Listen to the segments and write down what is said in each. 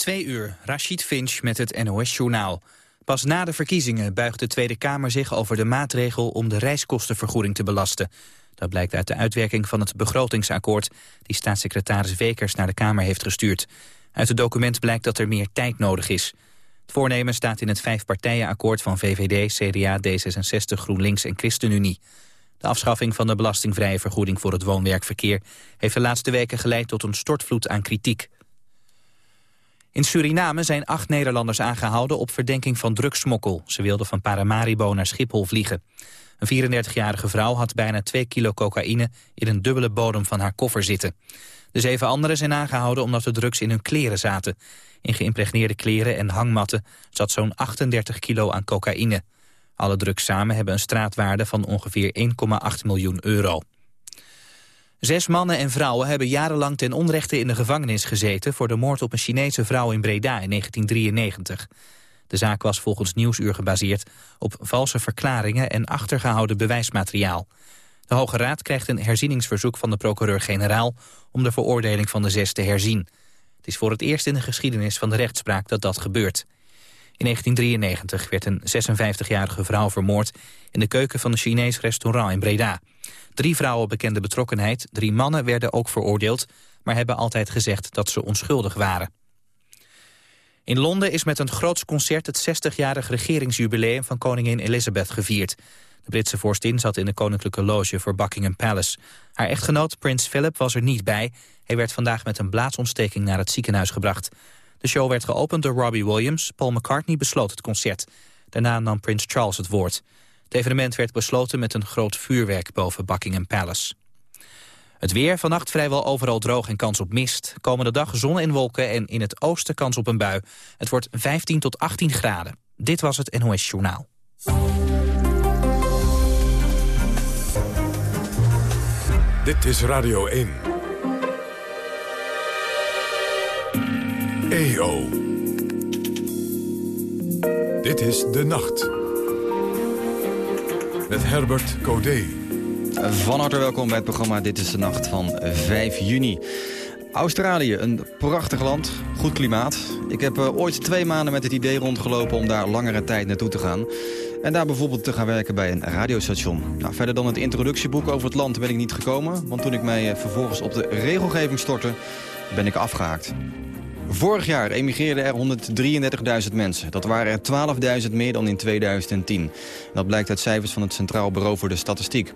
Twee uur, Rashid Finch met het NOS-journaal. Pas na de verkiezingen buigt de Tweede Kamer zich over de maatregel om de reiskostenvergoeding te belasten. Dat blijkt uit de uitwerking van het begrotingsakkoord die staatssecretaris Wekers naar de Kamer heeft gestuurd. Uit het document blijkt dat er meer tijd nodig is. Het voornemen staat in het vijfpartijenakkoord van VVD, CDA, D66, GroenLinks en ChristenUnie. De afschaffing van de belastingvrije vergoeding voor het woon-werkverkeer heeft de laatste weken geleid tot een stortvloed aan kritiek. In Suriname zijn acht Nederlanders aangehouden op verdenking van drugsmokkel. Ze wilden van Paramaribo naar Schiphol vliegen. Een 34-jarige vrouw had bijna 2 kilo cocaïne in een dubbele bodem van haar koffer zitten. De zeven anderen zijn aangehouden omdat de drugs in hun kleren zaten. In geïmpregneerde kleren en hangmatten zat zo'n 38 kilo aan cocaïne. Alle drugs samen hebben een straatwaarde van ongeveer 1,8 miljoen euro. Zes mannen en vrouwen hebben jarenlang ten onrechte in de gevangenis gezeten... voor de moord op een Chinese vrouw in Breda in 1993. De zaak was volgens Nieuwsuur gebaseerd op valse verklaringen... en achtergehouden bewijsmateriaal. De Hoge Raad krijgt een herzieningsverzoek van de procureur-generaal... om de veroordeling van de zes te herzien. Het is voor het eerst in de geschiedenis van de rechtspraak dat dat gebeurt. In 1993 werd een 56-jarige vrouw vermoord... in de keuken van een Chinees restaurant in Breda. Drie vrouwen bekende betrokkenheid, drie mannen werden ook veroordeeld... maar hebben altijd gezegd dat ze onschuldig waren. In Londen is met een groots concert het 60-jarig regeringsjubileum van koningin Elizabeth gevierd. De Britse vorstin zat in de koninklijke loge voor Buckingham Palace. Haar echtgenoot Prins Philip was er niet bij. Hij werd vandaag met een blaadsontsteking naar het ziekenhuis gebracht. De show werd geopend door Robbie Williams. Paul McCartney besloot het concert. Daarna nam Prins Charles het woord. Het evenement werd besloten met een groot vuurwerk boven Buckingham Palace. Het weer, vannacht vrijwel overal droog en kans op mist. Komende dag zon en wolken en in het oosten kans op een bui. Het wordt 15 tot 18 graden. Dit was het NOS Journaal. Dit is Radio 1. EO. Dit is De Nacht. Met Herbert Codé. Van harte welkom bij het programma Dit is de Nacht van 5 juni. Australië, een prachtig land, goed klimaat. Ik heb uh, ooit twee maanden met het idee rondgelopen om daar langere tijd naartoe te gaan. En daar bijvoorbeeld te gaan werken bij een radiostation. Nou, verder dan het introductieboek over het land ben ik niet gekomen. Want toen ik mij uh, vervolgens op de regelgeving stortte, ben ik afgehaakt. Vorig jaar emigreerden er 133.000 mensen. Dat waren er 12.000 meer dan in 2010. Dat blijkt uit cijfers van het Centraal Bureau voor de Statistiek.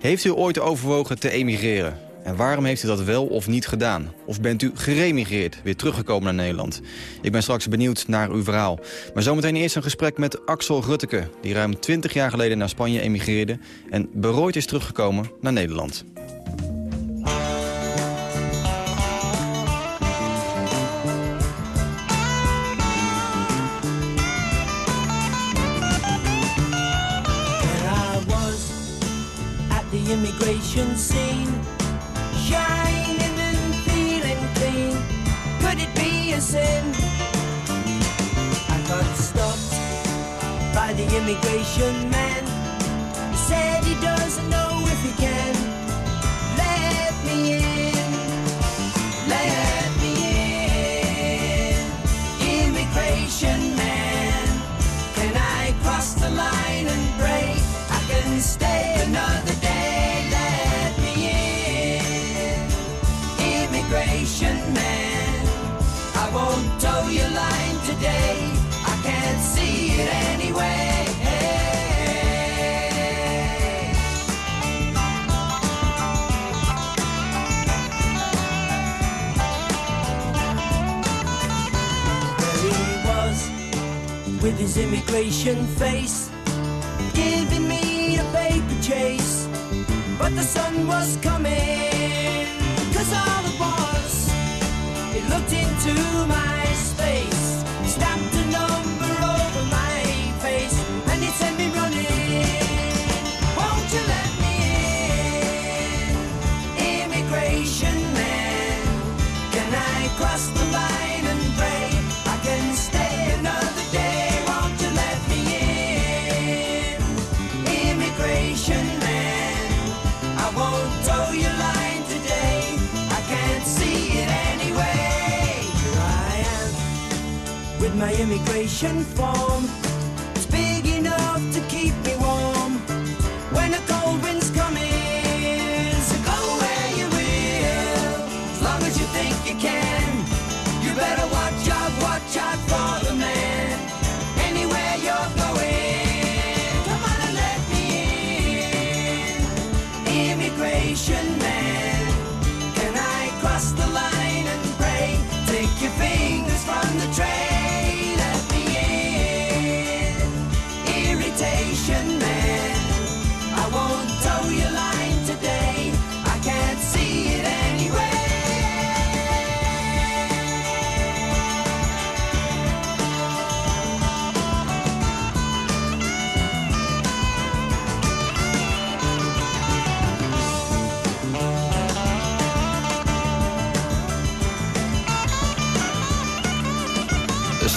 Heeft u ooit overwogen te emigreren? En waarom heeft u dat wel of niet gedaan? Of bent u geremigreerd, weer teruggekomen naar Nederland? Ik ben straks benieuwd naar uw verhaal. Maar zometeen eerst een gesprek met Axel Rutteke... die ruim 20 jaar geleden naar Spanje emigreerde... en berooid is teruggekomen naar Nederland. Immigration scene. Shining and feeling clean. Could it be a sin? I got stopped by the immigration man. He said he doesn't know if he can his immigration face, giving me a paper chase. But the sun was coming, cause all the was, it looked into my my immigration form.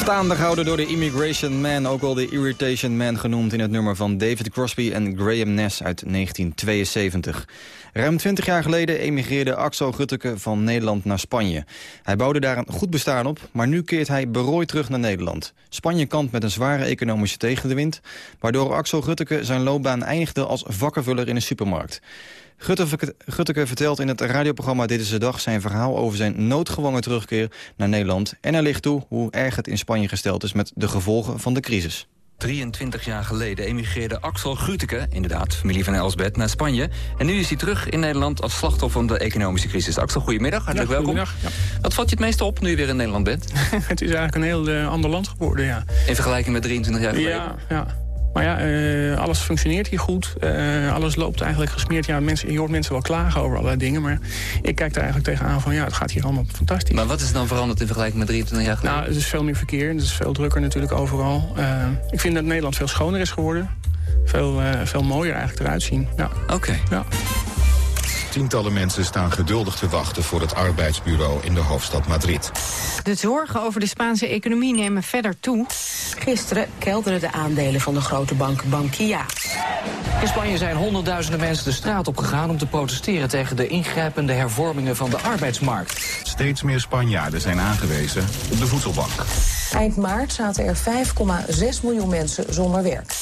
Staande gehouden door de Immigration Man, ook wel de Irritation Man genoemd in het nummer van David Crosby en Graham Ness uit 1972. Ruim 20 jaar geleden emigreerde Axel Gutteke van Nederland naar Spanje. Hij bouwde daar een goed bestaan op, maar nu keert hij berooid terug naar Nederland. Spanje kampt met een zware economische tegenwind, waardoor Axel Gutteke zijn loopbaan eindigde als vakkenvuller in een supermarkt. Gutte- Gutteke vertelt in het radioprogramma Dit is de Dag... zijn verhaal over zijn noodgedwongen terugkeer naar Nederland. En hij ligt toe hoe erg het in Spanje gesteld is... met de gevolgen van de crisis. 23 jaar geleden emigreerde Axel Gruteke, inderdaad, familie van Elsbeth, naar Spanje. En nu is hij terug in Nederland als slachtoffer van de economische crisis. Axel, goedemiddag, hartelijk welkom. goedemiddag, Wat valt je het meest op nu je weer in Nederland bent? het is eigenlijk een heel eh, ander land geworden, ja. In vergelijking met 23 jaar geleden? Ja, ja. Maar ja, eh, alles functioneert hier goed. Eh, alles loopt eigenlijk gesmeerd. Ja, mensen, je hoort mensen wel klagen over allerlei dingen. Maar ik kijk er eigenlijk tegenaan van... ja, het gaat hier allemaal fantastisch. Maar wat is dan veranderd in vergelijking met 23 jaar geleden? Nou, het is veel meer verkeer. Het is veel drukker natuurlijk overal. Eh, ik vind dat Nederland veel schoner is geworden. Veel, veel mooier eigenlijk eruit zien. Ja. Oké. Ja. Tientallen mensen staan geduldig te wachten voor het arbeidsbureau in de hoofdstad Madrid. De zorgen over de Spaanse economie nemen verder toe. Gisteren kelderden de aandelen van de grote bank Bankia. In Spanje zijn honderdduizenden mensen de straat op gegaan om te protesteren tegen de ingrijpende hervormingen van de arbeidsmarkt. Steeds meer Spanjaarden zijn aangewezen op de voedselbank. Eind maart zaten er 5,6 miljoen mensen zonder werk.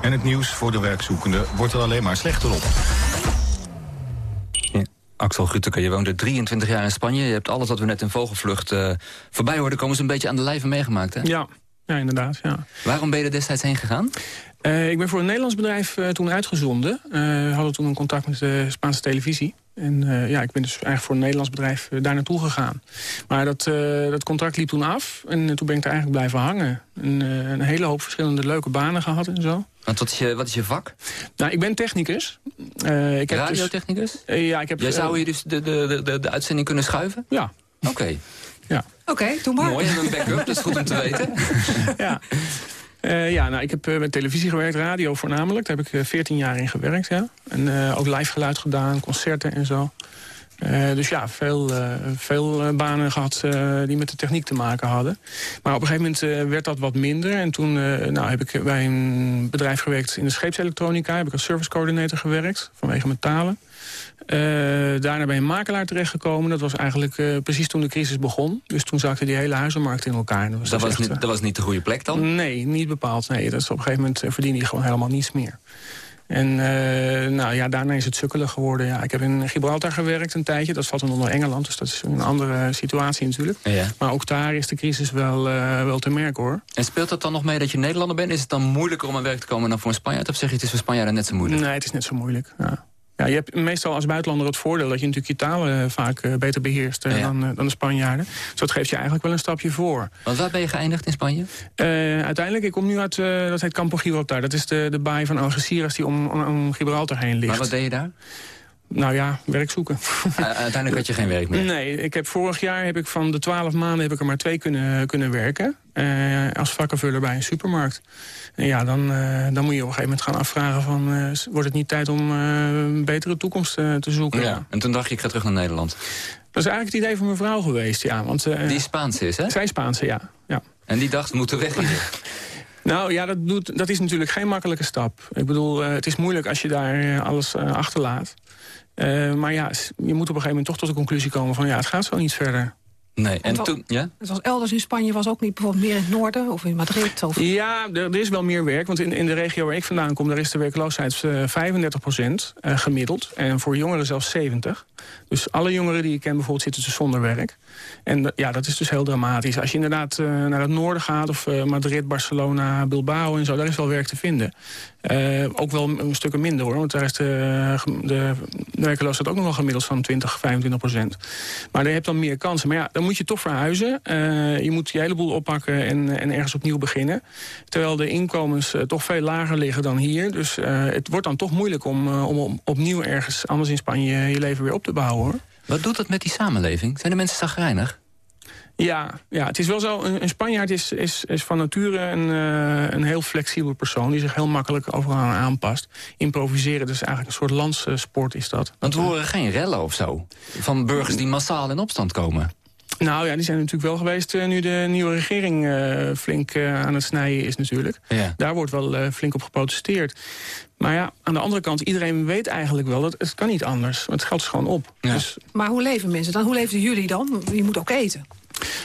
En het nieuws voor de werkzoekenden wordt er alleen maar slechter op. Axel Gruteke, je woonde 23 jaar in Spanje. Je hebt alles wat we net in vogelvlucht eh, voorbij hoorden komen... zo'n beetje aan de lijve meegemaakt, hè? Ja, ja inderdaad. Ja. Waarom ben je er destijds heen gegaan? Eh, ik ben voor een Nederlands bedrijf eh, toen uitgezonden. Eh, we hadden toen een contact met de Spaanse televisie. En eh, ja, ik ben dus eigenlijk voor een Nederlands bedrijf daar naartoe gegaan. Maar dat, eh, dat contract liep toen af. En toen ben ik daar eigenlijk blijven hangen. En, eh, een hele hoop verschillende leuke banen gehad en zo. Want wat is je, wat is je vak? Nou, ik ben technicus. Eh, ik heb dus- Radiotechnicus? ja, ik heb... Jij zou hier dus de, de, de, de uitzending kunnen schuiven? Ja, Oké. ja. Oké, doe maar. Mooi, en een backup, dat is goed om te weten. ja. Eh, ja, nou, ik heb eh, met televisie gewerkt, radio voornamelijk. Daar heb ik eh, 14 jaar in gewerkt, ja. En eh, ook live geluid gedaan, concerten en zo. Eh, dus ja, veel, eh, veel eh, banen gehad eh, die met de techniek te maken hadden. Maar op een gegeven moment eh, werd dat wat minder. En toen eh, nou, heb ik bij een bedrijf gewerkt in de scheepselektronica. Heb ik als service coordinator gewerkt, vanwege mijn talen. Eh, daarna bij een makelaar terechtgekomen. Dat was eigenlijk eh, precies toen de crisis begon. Dus toen zakte die hele huizenmarkt in elkaar. Dat dus was, echt, niet, eh, dat was niet de goede plek dan? Nee, niet bepaald. Nee, dat is op een gegeven moment eh, verdien je gewoon helemaal niets meer. En nou, ja, daarna is het sukkelen geworden. Ja, ik heb in Gibraltar gewerkt een tijdje. Dat valt dan onder Engeland, dus dat is een andere situatie natuurlijk. Ja. Maar ook daar is de crisis wel, wel te merken hoor. En speelt dat dan nog mee dat je Nederlander bent? Is het dan moeilijker om aan werk te komen dan voor een Spanjaard? Of zeg je het is voor Spanjaarden net zo moeilijk? Nee, het is net zo moeilijk. Ja. Ja, je hebt meestal als buitenlander het voordeel dat je natuurlijk je talen vaak eh, beter beheerst eh, Ja. dan, eh, dan de Spanjaarden. Dus dat geeft je eigenlijk wel een stapje voor. Want waar ben je geëindigd in Spanje? Eh, uiteindelijk, ik kom nu uit, eh, dat heet Campo Gibraltar. Dat is de, de baai van Algeciras die om, om, om Gibraltar heen ligt. Maar wat deed je daar? Nou ja, werk zoeken. Uh, uiteindelijk had je geen werk meer. Nee, ik heb vorig jaar heb ik van de twaalf maanden heb ik er maar twee kunnen, kunnen werken. eh, als vakkenvuller bij een supermarkt. En ja, dan, eh, dan moet je op een gegeven moment gaan afvragen van... eh, wordt het niet tijd om een betere toekomst te zoeken? Ja. En toen dacht je, ik ga terug naar Nederland. Dat is eigenlijk het idee van mijn vrouw geweest, ja. Want, Die Spaans is, hè? Zij Spaanse, ja. ja. En die dacht, we moeten weg hier. Nou ja, dat, doet, dat is natuurlijk geen makkelijke stap. Ik bedoel, het is moeilijk als je daar alles eh, achterlaat. Eh, maar ja, je moet op een gegeven moment toch tot de conclusie komen van... ja, het gaat zo niet verder. Nee, en wel- toen, ja? Zoals elders in Spanje was ook niet bijvoorbeeld meer in het noorden of in Madrid. Of... Ja, er, er is wel meer werk. Want in, in de regio waar ik vandaan kom... daar is de werkloosheid eh, 35 procent eh, gemiddeld. En voor jongeren zelfs 70. Dus alle jongeren die ik ken bijvoorbeeld zitten dus zonder werk. En eh, ja, dat is dus heel dramatisch. Als je inderdaad eh, naar het noorden gaat... of eh, Madrid, Barcelona, Bilbao en zo... daar is wel werk te vinden. Eh, ook wel een, stukken minder hoor. Want daar is de, de, de werkloosheid ook nog wel gemiddeld van 20, 25 procent. Maar je hebt dan meer kansen. Maar ja, dan moet je toch verhuizen. Eh, je moet je hele boel oppakken en, en ergens opnieuw beginnen. Terwijl de inkomens eh, toch veel lager liggen dan hier. Dus eh, het wordt dan toch moeilijk om, om, opnieuw ergens anders in Spanje je leven weer op te bouwen hoor. Wat doet dat met die samenleving? Zijn de mensen zagrijnig? Ja, ja, het is wel zo. Een, Spanjaard is, is, is van nature een, een heel flexibel persoon... die zich heel makkelijk overal aan aanpast. Improviseren, dus eigenlijk een soort landssport is dat. Want we horen geen rellen of zo. Van burgers die massaal in opstand komen. Nou ja, die zijn natuurlijk wel geweest eh, nu de nieuwe regering eh, flink eh, aan het snijden is natuurlijk. Ja. Daar wordt wel eh, flink op geprotesteerd. Maar ja, aan de andere kant, iedereen weet eigenlijk wel dat het kan niet anders. Want het geld is gewoon op. Ja. Dus Maar hoe leven mensen dan? Hoe leefden jullie dan? Je moet ook eten.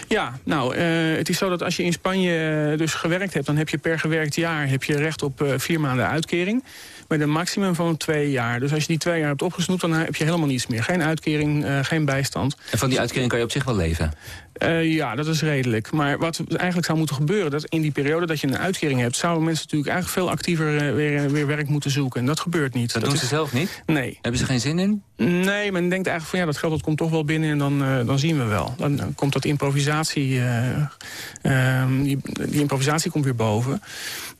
Ja, nou, eh, het is zo dat als je in Spanje dus gewerkt hebt... dan heb je per gewerkt jaar heb je recht op eh, vier maanden uitkering. Met een maximum van twee jaar. Dus als je die twee jaar hebt opgesnoept, dan heb je helemaal niets meer. Geen uitkering, eh, geen bijstand. En van die uitkering kan je op zich wel leven. Eh, ja, dat is redelijk. Maar wat eigenlijk zou moeten gebeuren... dat in die periode dat je een uitkering hebt... zouden mensen natuurlijk eigenlijk veel actiever eh, weer, weer werk moeten zoeken. En dat gebeurt niet. Dat, doen is, ze zelf niet? Nee. Hebben ze geen zin in? Nee, men denkt eigenlijk van ja, dat geld dat komt toch wel binnen en dan, dan zien we wel. Dan, dan komt dat improvisatie, eh, ehm, die, die improvisatie komt weer boven.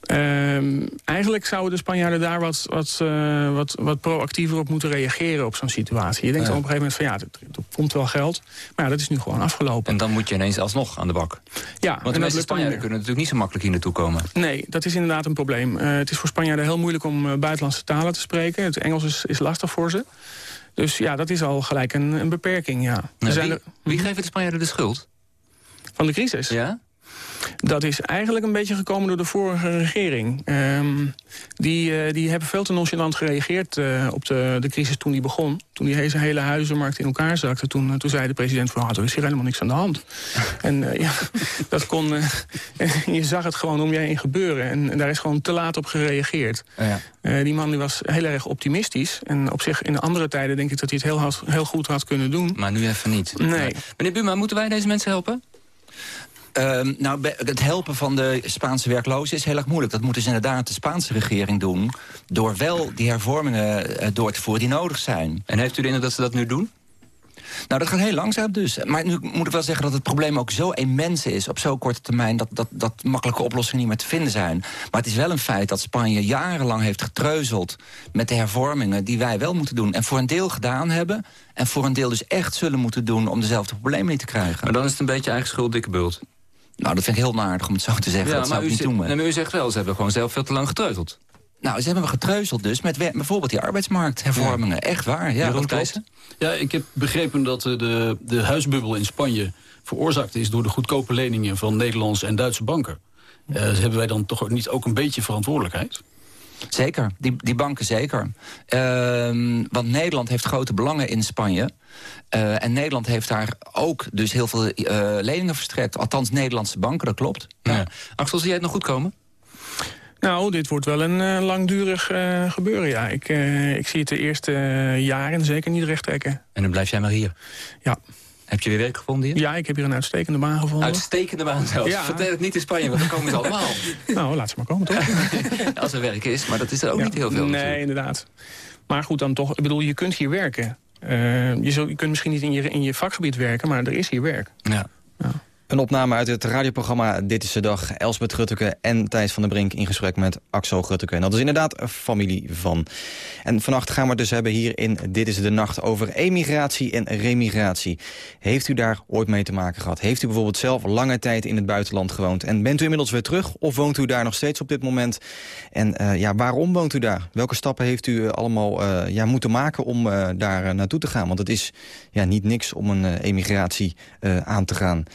Ehm, eigenlijk zouden de Spanjaarden daar wat, wat, eh, wat, wat proactiever op moeten reageren op zo'n situatie. Je denkt Ja. op een gegeven moment van ja, er, er komt wel geld. Maar ja, dat is nu gewoon afgelopen. En dan moet je ineens alsnog aan de bak. ja, Want de meeste Spanjaarden kunnen natuurlijk niet zo makkelijk hier naartoe komen. Nee, dat is inderdaad een probleem. Eh, het is voor Spanjaarden heel moeilijk om eh, buitenlandse talen te spreken. Het Engels is, is lastig voor ze. Dus ja, dat is al gelijk een, een beperking, ja. Nou, zijn wie, er- wie geeft de Spanjaarden de schuld? van de crisis. Ja? Dat is eigenlijk een beetje gekomen door de vorige regering. Ehm, die, eh, die hebben veel te nonchalant gereageerd eh, op de, de crisis toen die begon. Toen die hele, hele huizenmarkt in elkaar zakte. Toen, eh, toen zei de president van, ah, er is hier helemaal niks aan de hand. en ja, dat kon... je zag het gewoon om je heen gebeuren. En, en daar is gewoon te laat op gereageerd. ja. Die man die was heel erg optimistisch. En op zich in andere tijden denk ik dat hij het heel, had- heel goed had kunnen doen. Maar nu even niet. Nee. Meneer Buma, moeten wij deze mensen helpen? Ehm, nou, het helpen van de Spaanse werklozen is heel erg moeilijk. Dat moet dus inderdaad de Spaanse regering doen... door wel die hervormingen eh, door te voeren die nodig zijn. En heeft u de indruk dat ze dat nu doen? Nou, dat gaat heel langzaam dus. Maar nu moet ik wel zeggen dat het probleem ook zo immens is... op zo'n korte termijn dat, dat, dat makkelijke oplossingen niet meer te vinden zijn. Maar het is wel een feit dat Spanje jarenlang heeft getreuzeld... met de hervormingen die wij wel moeten doen. En voor een deel gedaan hebben... en voor een deel dus echt zullen moeten doen... om dezelfde problemen niet te krijgen. Maar dan is het een beetje eigen schuld, dikke bult. Nou, dat vind ik heel naardig om het zo te zeggen. dat zou ik u, niet doen. nee, maar u zegt wel, ze hebben gewoon zelf veel te lang getreuteld. Nou, ze hebben we getreuzeld dus met bijvoorbeeld die arbeidsmarkthervormingen. Echt waar, ja, Jeroen. Thijssen? Ja, ik heb begrepen dat eh, de, de huisbubbel in Spanje veroorzaakt is... door de goedkope leningen van Nederlandse en Duitse banken. Eh, hebben wij dan toch niet ook een beetje verantwoordelijkheid? Zeker, die, die banken zeker. Ehm, want Nederland heeft grote belangen in Spanje. Eh, en Nederland heeft daar ook dus heel veel eh, leningen verstrekt. Althans, Nederlandse banken, dat klopt. Ja. Axel, zie jij het nog goed komen? Nou, dit wordt wel een eh, langdurig eh, gebeuren, ja. Ik, eh, ik zie het de eerste jaren zeker niet recht trekken. En dan blijf jij maar hier. Ja. Heb je weer werk gevonden hier? Ja, ik heb hier een uitstekende baan gevonden. Uitstekende baan zelfs. Ja. Vertel het niet in Spanje, want dan komen ze allemaal. Nou, laat ze maar komen, toch? Als er werk is, maar dat is er ook Ja. niet heel veel Nee, natuurlijk. inderdaad. Maar goed, dan toch, ik bedoel, je kunt hier werken. Eh, je, zult- je kunt misschien niet in je, in je vakgebied werken, maar er is hier werk. Ja. Een opname uit het radioprogramma Dit is de Dag. Elsbeth Grutteke en Thijs van der Brink in gesprek met Axel Grutteke. En dat is inderdaad een familie van. En vannacht gaan we het dus hebben hier in Dit is de Nacht over emigratie en remigratie. Heeft u daar ooit mee te maken gehad? Heeft u bijvoorbeeld zelf lange tijd in het buitenland gewoond? En bent u inmiddels weer terug of woont u daar nog steeds op dit moment? En eh, ja, waarom woont u daar? Welke stappen heeft u eh, allemaal eh, ja, moeten maken om daar naartoe te gaan? Want het is ja, niet niks om een emigratie aan te gaan.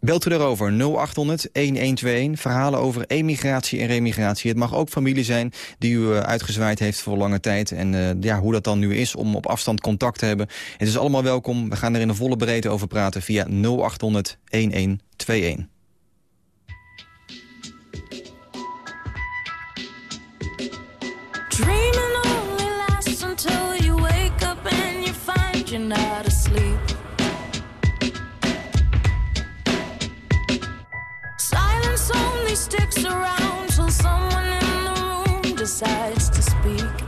Belt u erover 0800 1121. Verhalen over emigratie en remigratie. Het mag ook familie zijn die u eh, uitgezwaaid heeft voor lange tijd. En eh, ja, hoe dat dan nu is om op afstand contact te hebben. Het is allemaal welkom. We gaan er in de volle breedte over praten via 0800 1121. Only sticks around till someone in the room decides to speak.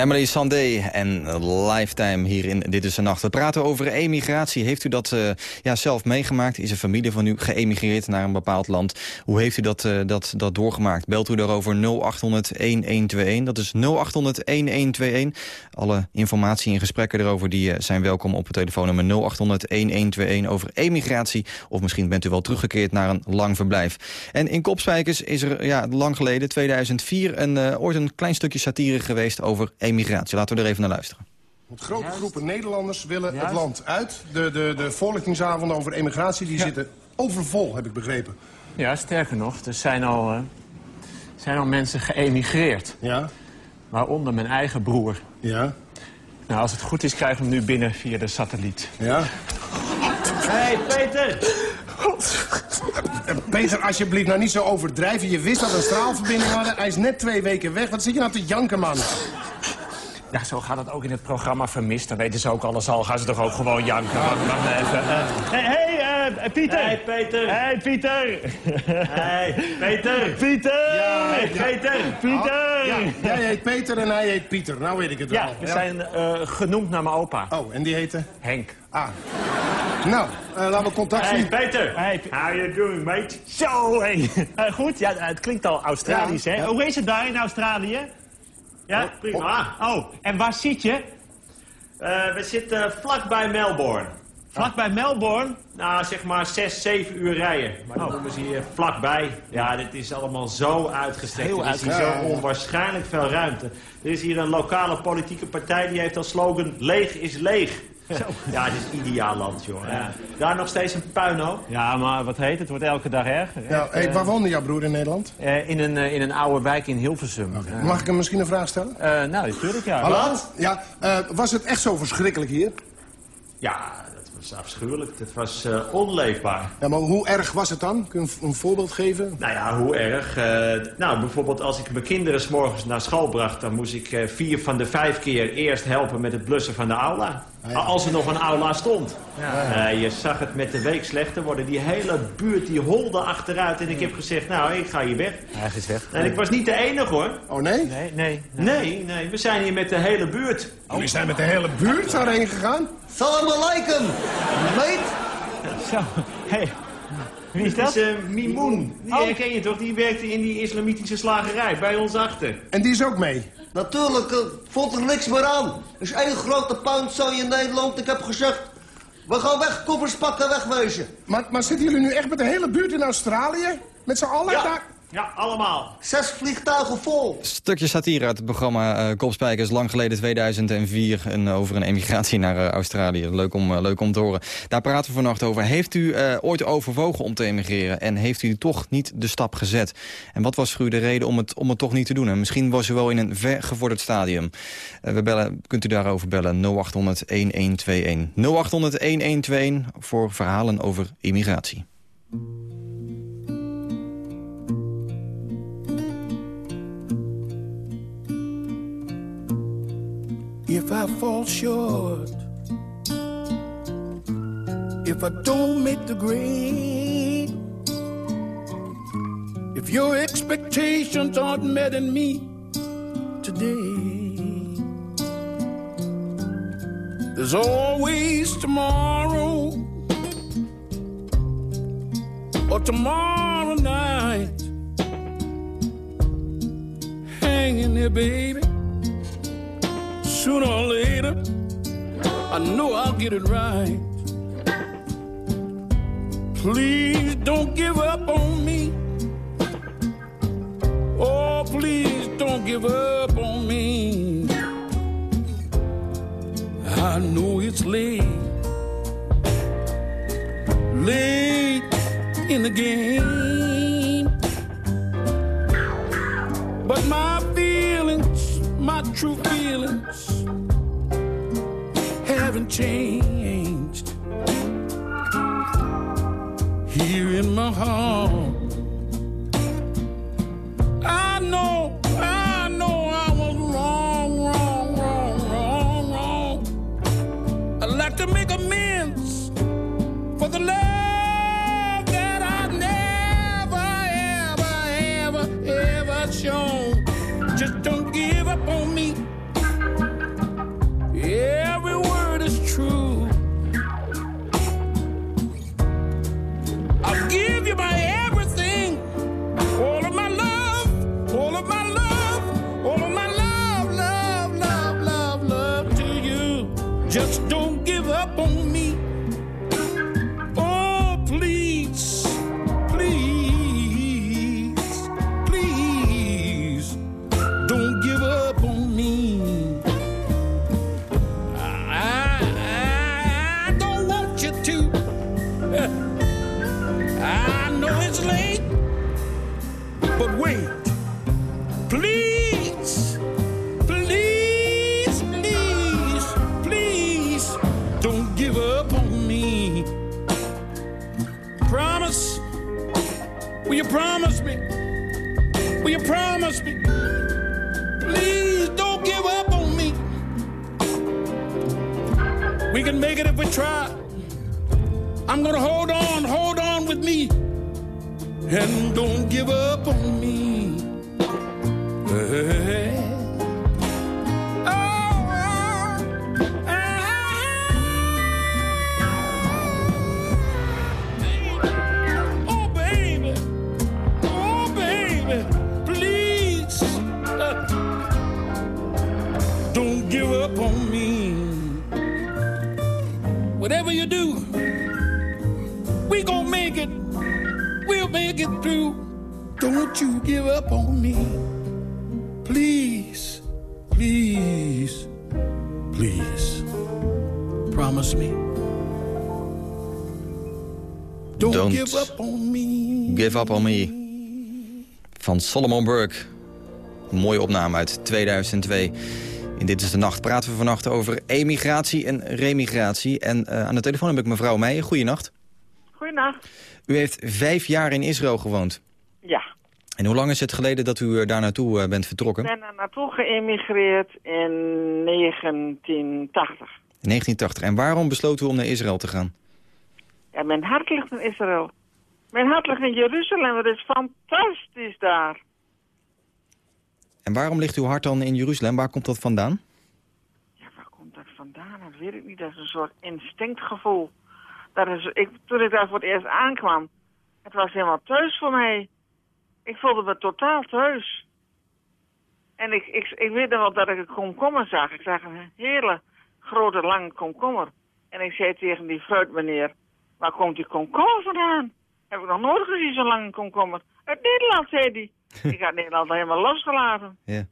Emily Sandé en Lifetime hier in Dit is de Nacht. We praten over emigratie. Heeft u dat uh, ja, zelf meegemaakt? Is een familie van u geëmigreerd naar een bepaald land? Hoe heeft u dat, uh, dat, dat doorgemaakt? Belt u daarover 0800-1121. Dat is 0800-1121. Alle informatie en gesprekken erover die, uh, zijn welkom op het telefoonnummer 0800-1121 over emigratie. Of misschien bent u wel teruggekeerd naar een lang verblijf. En in Kopspijkers is er ja, lang geleden, 2004, een, ooit een klein stukje satire geweest over emigratie migratie. Laten we er even naar luisteren. Want grote Juist. groepen Nederlanders willen Juist. het land uit. De, de, de voorlichtingsavonden over emigratie die ja. zitten overvol, heb ik begrepen. Ja, sterker nog, er zijn al, uh, zijn al mensen geëmigreerd. Ja. Waaronder mijn eigen broer. Ja. Nou, als het goed is, krijgen we hem nu binnen via de satelliet. Ja. Hé, hey, Peter! Peter, alsjeblieft, nou niet zo overdrijven. Je wist dat we een straalverbinding hadden. Hij is net twee weken weg. Wat zit je nou te janken, man? Ja, zo gaat het ook in het programma Vermist. Dan weten ze ook alles al. Gaan ze toch ook gewoon janken? Wacht, even. Hé, uh, hey, uh, Pieter! Hé, hey, Peter! Hé, hey, Pieter! Hé, hey, Peter! Pieter! Ja, hey, Peter! Pieter! Ja, jij heet Peter en hij heet Pieter. Nou weet ik het ja, wel. We ja, we zijn uh, genoemd naar mijn opa. Oh, en die heette? Henk. Ah. Nou, uh, laten we contact hey, zien. Peter! Hey, How you doing, mate? Zo, hey. Uh, goed, ja, het klinkt al Australisch, Ja, hè? ja. Hoe is het daar in Australië? Ja, prima. Oh, en waar zit je? Uh, we zitten vlak bij Melbourne. Vlak bij Melbourne? Nou, zeg maar 6, 7 uur rijden. Maar dan Oh. noemen ze hier vlakbij. Ja, dit is allemaal zo uitgestrekt. Heel er is hier zo onwaarschijnlijk veel ruimte. Er is hier een lokale politieke partij die heeft als slogan... leeg is leeg. Ja, het is ideaal land, jongen. Ja. Daar nog steeds een puinhoop. Ja, maar wat heet het? Het wordt elke dag erger. Ja, Echt, hey, eh, waar woonde jouw broer in Nederland? eh, in, een, eh, in een oude wijk in Hilversum. Mag ik hem misschien een vraag stellen? eh, nou, natuurlijk, ja. Hallo? Ja, eh, was het echt zo verschrikkelijk hier? Ja, was afschuwelijk. Dat was eh, onleefbaar. Ja, maar hoe erg was het dan? Kun je een, een voorbeeld geven? Nou ja, hoe erg? Eh, nou, bijvoorbeeld als ik mijn kinderen 's morgens naar school bracht... dan moest ik eh, vier van de vijf keer eerst helpen met het blussen van de aula. Als er nog een aula stond. Eh, je zag het met de week slechter worden. Die hele buurt die holde achteruit. En ik heb gezegd, nou, ik ga hier weg. Hij is weg. En ik was niet de enige, hoor. Oh, nee? Nee, nee. Nee, nee, we zijn hier met de hele buurt. Oh, we zijn met de hele buurt daarheen gegaan? Salam alaikum, meet. Zo, hey. Wie is Dit dat? is eh, Mimoen. Die Oh. herken je toch? Die werkte in die islamitische slagerij bij ons achter. En die is ook mee? Natuurlijk, uh, vond er niks meer aan. Er is één grote puinzooi in Nederland. Ik heb gezegd, we gaan weg, koffers pakken, wegwezen. Maar, maar zitten jullie nu echt met de hele buurt in Australië? Met z'n allen? Ja. daar? Ja, allemaal. Zes vliegtuigen vol. Stukje satire uit het programma eh Kopspijkers, lang geleden 2004, en over een emigratie naar eh, Australië. Leuk om, eh, leuk om te horen. Daar praten we vannacht over. Heeft u eh, ooit overwogen om te emigreren en heeft u toch niet de stap gezet? En wat was voor u de reden om het, om het toch niet te doen? En misschien was u wel in een vergevorderd stadium. Eh, we bellen, kunt u daarover bellen 0800 1121. 0800 1121 voor verhalen over immigratie. If I fall short, if I don't make the grade, if your expectations aren't met in me today, there's always tomorrow. Or tomorrow night. Hanging there, baby sooner or later, I know I'll get it right. Please don't give up on me. Oh, please don't give up on me. I know it's late, late in the game. But my feelings, my true feelings, haven't changed. Here in my heart, Don't you give up on me. Please, please, please. promise me. Don't, Don't give up on me. Give Up On Me. Van Solomon Burke. Een mooie opname uit 2002. In Dit is de Nacht praten we vannacht over emigratie en remigratie. En eh, aan de telefoon heb ik mevrouw Meijer. Goeienacht. Goedenacht. U heeft vijf jaar in Israël gewoond. Ja. En hoe lang is het geleden dat u eh, daar naartoe eh, bent vertrokken? Ik ben er naartoe geëmigreerd in 1980. In 1980. En waarom besloot u om naar Israël te gaan? Ja, mijn hart ligt in Israël. Mijn hart ligt in Jeruzalem. Het is fantastisch daar. En waarom ligt uw hart dan in Jeruzalem? Waar komt dat vandaan? Waar komt dat vandaan? Dat weet ik niet. Dat is een soort instinctgevoel. Dat is, ik, toen ik daar voor het eerst aankwam, het was helemaal thuis voor mij. Ik voelde me totaal thuis. En ik, ik, ik weet nog wel dat ik een komkommer zag. Ik zag een hele grote, lange komkommer. En ik zei tegen die fruitmeneer, waar komt die komkommer vandaan? Heb ik nog nooit gezien, zo'n lange komkommer. Uit Nederland, zei hij. ik had Nederland helemaal losgelaten. Ja.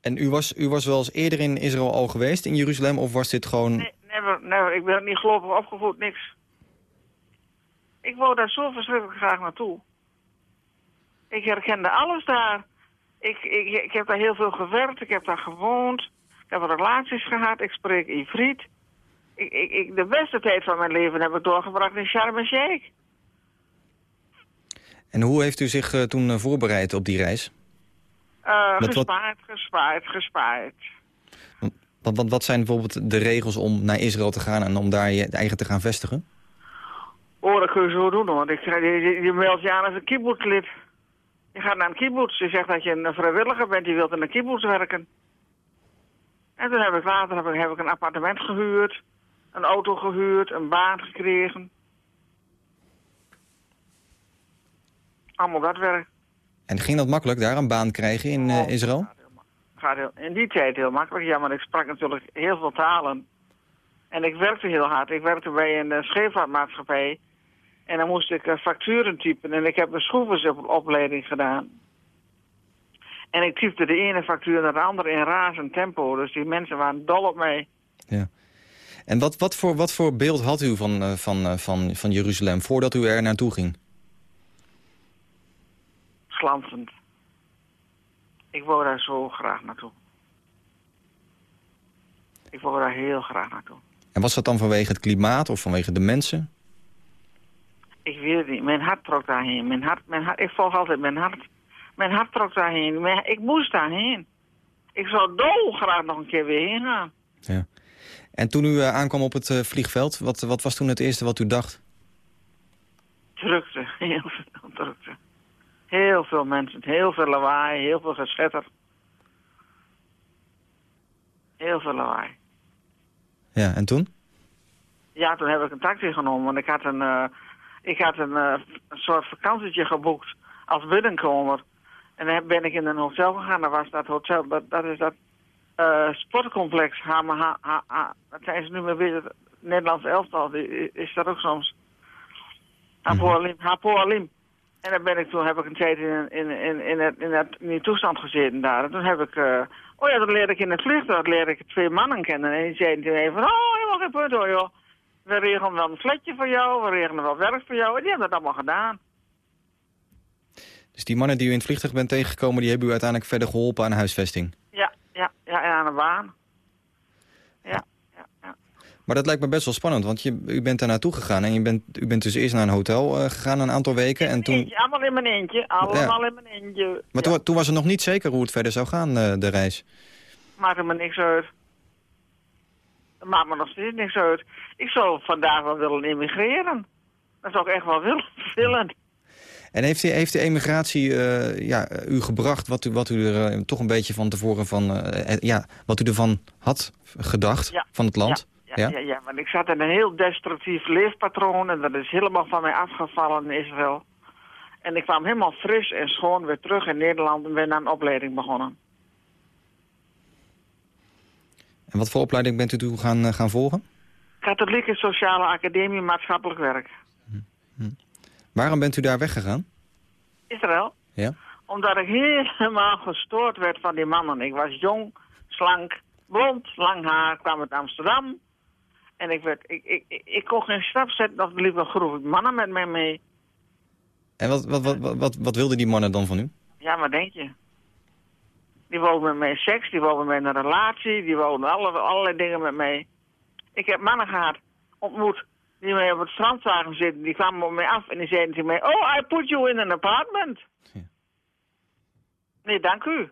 En u was, u was wel eens eerder in Israël al geweest, in Jeruzalem? Of was dit gewoon... Nee, never, never. Ik ben niet gelovig opgevoed, niks. Ik wou daar zo verschrikkelijk graag naartoe. Ik herkende alles daar. Ik, ik, ik heb daar heel veel gewerkt, ik heb daar gewoond. Ik heb relaties gehad, ik spreek Ivriet. Ik, ik, ik, de beste tijd van mijn leven heb ik doorgebracht in Sharm el-Sheikh. En hoe heeft u zich eh, toen eh, voorbereid op die reis? Eh, wat- gespaard, gespaard, gespaard. Want, want wat zijn bijvoorbeeld de regels om naar Israël te gaan... en om daar je eigen te gaan vestigen? Oh, dat kun je zo doen, hoor. Ik, je, je, je meldt je aan als een kibbutzlid. Je gaat naar een kibbutz. Je zegt dat je een vrijwilliger bent. Je wilt in een kibbutz werken. En toen heb ik later heb ik, heb ik een appartement gehuurd. Een auto gehuurd. Een baan gekregen. Allemaal dat werk. En ging dat makkelijk, daar een baan krijgen in Oh. eh, Israël? Gaat heel, in die tijd heel makkelijk. Ja, maar ik sprak natuurlijk heel veel talen. En ik werkte heel hard. Ik werkte bij een uh, scheepvaartmaatschappij. En dan moest ik eh, facturen typen. En ik heb een schroeversopleiding gedaan. En ik typte de ene factuur naar de andere in razend tempo. Dus die mensen waren dol op mij. En wat, wat, voor, wat voor beeld had u van, eh, van, eh, van, van Jeruzalem voordat u er naartoe ging? Glanzend. Ik wou daar zo graag naartoe. Ik wou daar heel graag naartoe. En was dat dan vanwege het klimaat of vanwege de mensen? Ik weet het niet. Mijn hart trok daarheen. Mijn hart, mijn hart, ik volg altijd mijn hart. Mijn hart trok daarheen. Mijn- ik moest daarheen. Ik zou dolgraag nog een keer weer heen gaan. Ja. En toen u eh, aankwam op het eh, vliegveld, wat, wat was toen het eerste wat u dacht? Drukte. Heel veel drukte. Heel veel mensen. Heel veel lawaai. Heel veel geschetter. Heel veel lawaai. Ja, en toen? Ja, toen heb ik een taxi genomen. Want ik had een, eh, ik had een, eh, een soort vakantietje geboekt als binnenkomer. En dan ben ik in een hotel gegaan. Dat was dat hotel, dat, dat is dat eh, sportcomplex. Hama, ha, ha, ha. Dat zijn ze nu mee bezig. Het Nederlands elftal die, is dat ook soms. Hapoalim. Hapoalim. En dan ben ik toen heb ik een tijd in, in, in, in, het, in, het, in die toestand gezeten daar. En toen heb ik, eh, oh ja, toen leerde ik in het vliegtuig leerde ik twee mannen kennen. En die zeiden toen even, oh, helemaal geen punt hoor, joh. We regelen wel een flatje voor jou, we regelen wel werk voor jou. En die hebben dat allemaal gedaan. Dus die mannen die u in het vliegtuig bent tegengekomen... die hebben u uiteindelijk verder geholpen aan huisvesting. Ja, ja, ja, en aan de baan. Ja, Maar dat lijkt me best wel spannend, want je, u bent daar naartoe gegaan... en je bent, u bent dus eerst naar een hotel eh, gegaan een aantal weken... en toen, eentje, allemaal in mijn eentje, allemaal in mijn eentje. maar toen, toen was het nog niet zeker hoe het verder zou gaan, eh, de reis. Maakt er me niks uit. Dat maakt me nog steeds niks uit. Ik zou vandaag wel willen emigreren. Dat zou ik echt wel willen. En heeft, die, heeft de emigratie eh, ja, u gebracht wat u, wat u er eh, toch een beetje van tevoren van... eh, ja, wat u ervan had gedacht Ja. van het land? Ja, ja, ja, want ik zat in een heel destructief leefpatroon en dat is helemaal van mij afgevallen in Israël. En ik kwam helemaal fris en schoon weer terug in Nederland en ben aan een opleiding begonnen. En wat voor opleiding bent u toen gaan, eh, gaan volgen? Katholieke Sociale Academie Maatschappelijk Werk. Waarom bent u daar weggegaan? Israël. Ja. Omdat ik helemaal gestoord werd van die mannen. Ik was jong, slank, Blond, lang haar, kwam uit Amsterdam. En ik, werd, ik, ik, ik, ik kon geen stap zetten of er liepen groep mannen met mij mee. En wat, wat, wat, wat, wat, wat wilden die mannen dan van u? Ja, wat denk je? Die wouden met mij seks, die wouden met mij een relatie, die wouden alle, allerlei dingen met mij. Ik heb mannen gehad, ontmoet, die mij op het strand zagen zitten. Die kwamen op mij af en die zeiden tegen mij, oh, I put you in an apartment. Nee, dank u.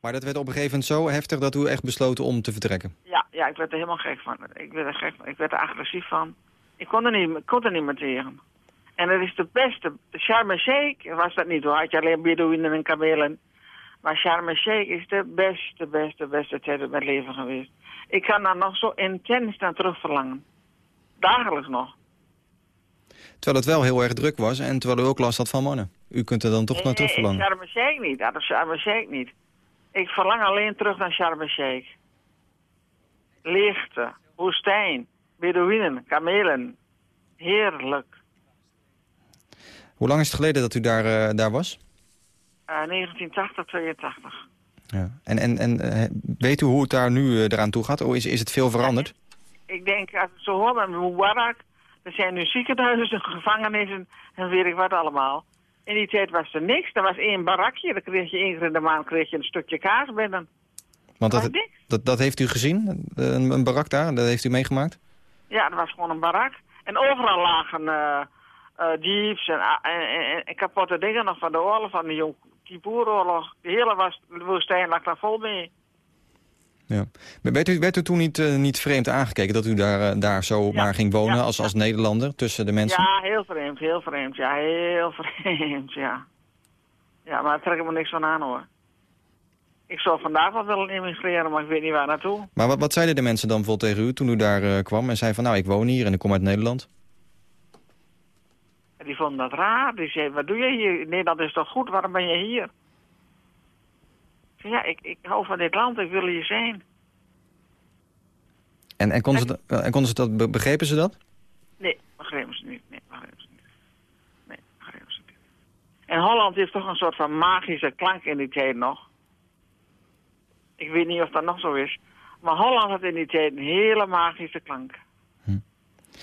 Maar dat werd op een gegeven moment zo heftig dat u echt besloten om te vertrekken. Ja, ja, ik werd er helemaal gek van. Ik werd er, gek. Ik werd er agressief van. Ik kon er niet, ik kon er niet meer tegen. En het is de beste. Sharm el-Sheikh was dat niet hoor. Had je alleen Bedouinen en kamelen. Maar Sharm el-Sheikh is de beste, beste, beste tijd uit mijn leven geweest. Ik kan daar nog zo intens naar terug verlangen. Dagelijks nog. Terwijl het wel heel erg druk was en terwijl u ook last had van mannen. U kunt er dan toch naar terug Nee, verlangen. Sharm el-Sheikh niet. Dat is Sharm el-Sheikh niet. Ik verlang alleen terug naar Sharm el-Sheikh. Lichte, woestijn, Bedouinen, kamelen. Heerlijk. Hoe lang is het geleden dat u daar, eh, daar was? Eh, 1980, 82. Ja. En, en, en eh, weet u hoe het daar nu eh, eraan toe gaat? Oh, is, is het veel veranderd? Ik denk, als het zo hoort met Mubarak... er zijn nu ziekenhuizen, gevangenissen en weet ik wat allemaal. In die tijd was er niks. Er was één barakje. Dan kreeg je één keer in de maand kreeg je een stukje kaas binnen. Want dat, dat, dat heeft u gezien? Een, een barak daar? Dat heeft u meegemaakt? Ja, dat was gewoon een barak. En overal lagen eh eh, jeeps en, en, en- en kapotte dingen nog van de oorlog, van de Jong Kippur-oorlog. De hele woestijn lag daar vol mee. Ja. Werd, u, werd u toen niet, eh, niet vreemd aangekeken dat u daar, eh, daar zo maar ging wonen ja, als, als Nederlander tussen de mensen? Ja, heel vreemd, heel vreemd. Ja, heel vreemd, ja. Ja, maar daar trek ik me niks van aan, hoor. Ik zou vandaag wel willen immigreren, maar ik weet niet waar naartoe. Maar wat, wat zeiden de mensen dan bijvoorbeeld tegen u toen u daar eh, kwam en zei van nou ik woon hier en ik kom uit Nederland? En die vonden dat raar. Die zeiden, wat doe je hier? Nederland is toch goed, waarom ben je hier? Ik zei, ja, ik, ik hou van dit land, ik wil hier zijn. En, en, konden, ze, dat- en konden ze dat, be- begrepen ze dat? Nee, begrepen ze niet. Nee, begrepen ze niet. Nee, begrepen ze niet. En Holland heeft toch een soort van magische klank in die tijd nog. Ik weet niet of dat nog zo is. Maar Holland had in die tijd een hele magische klank.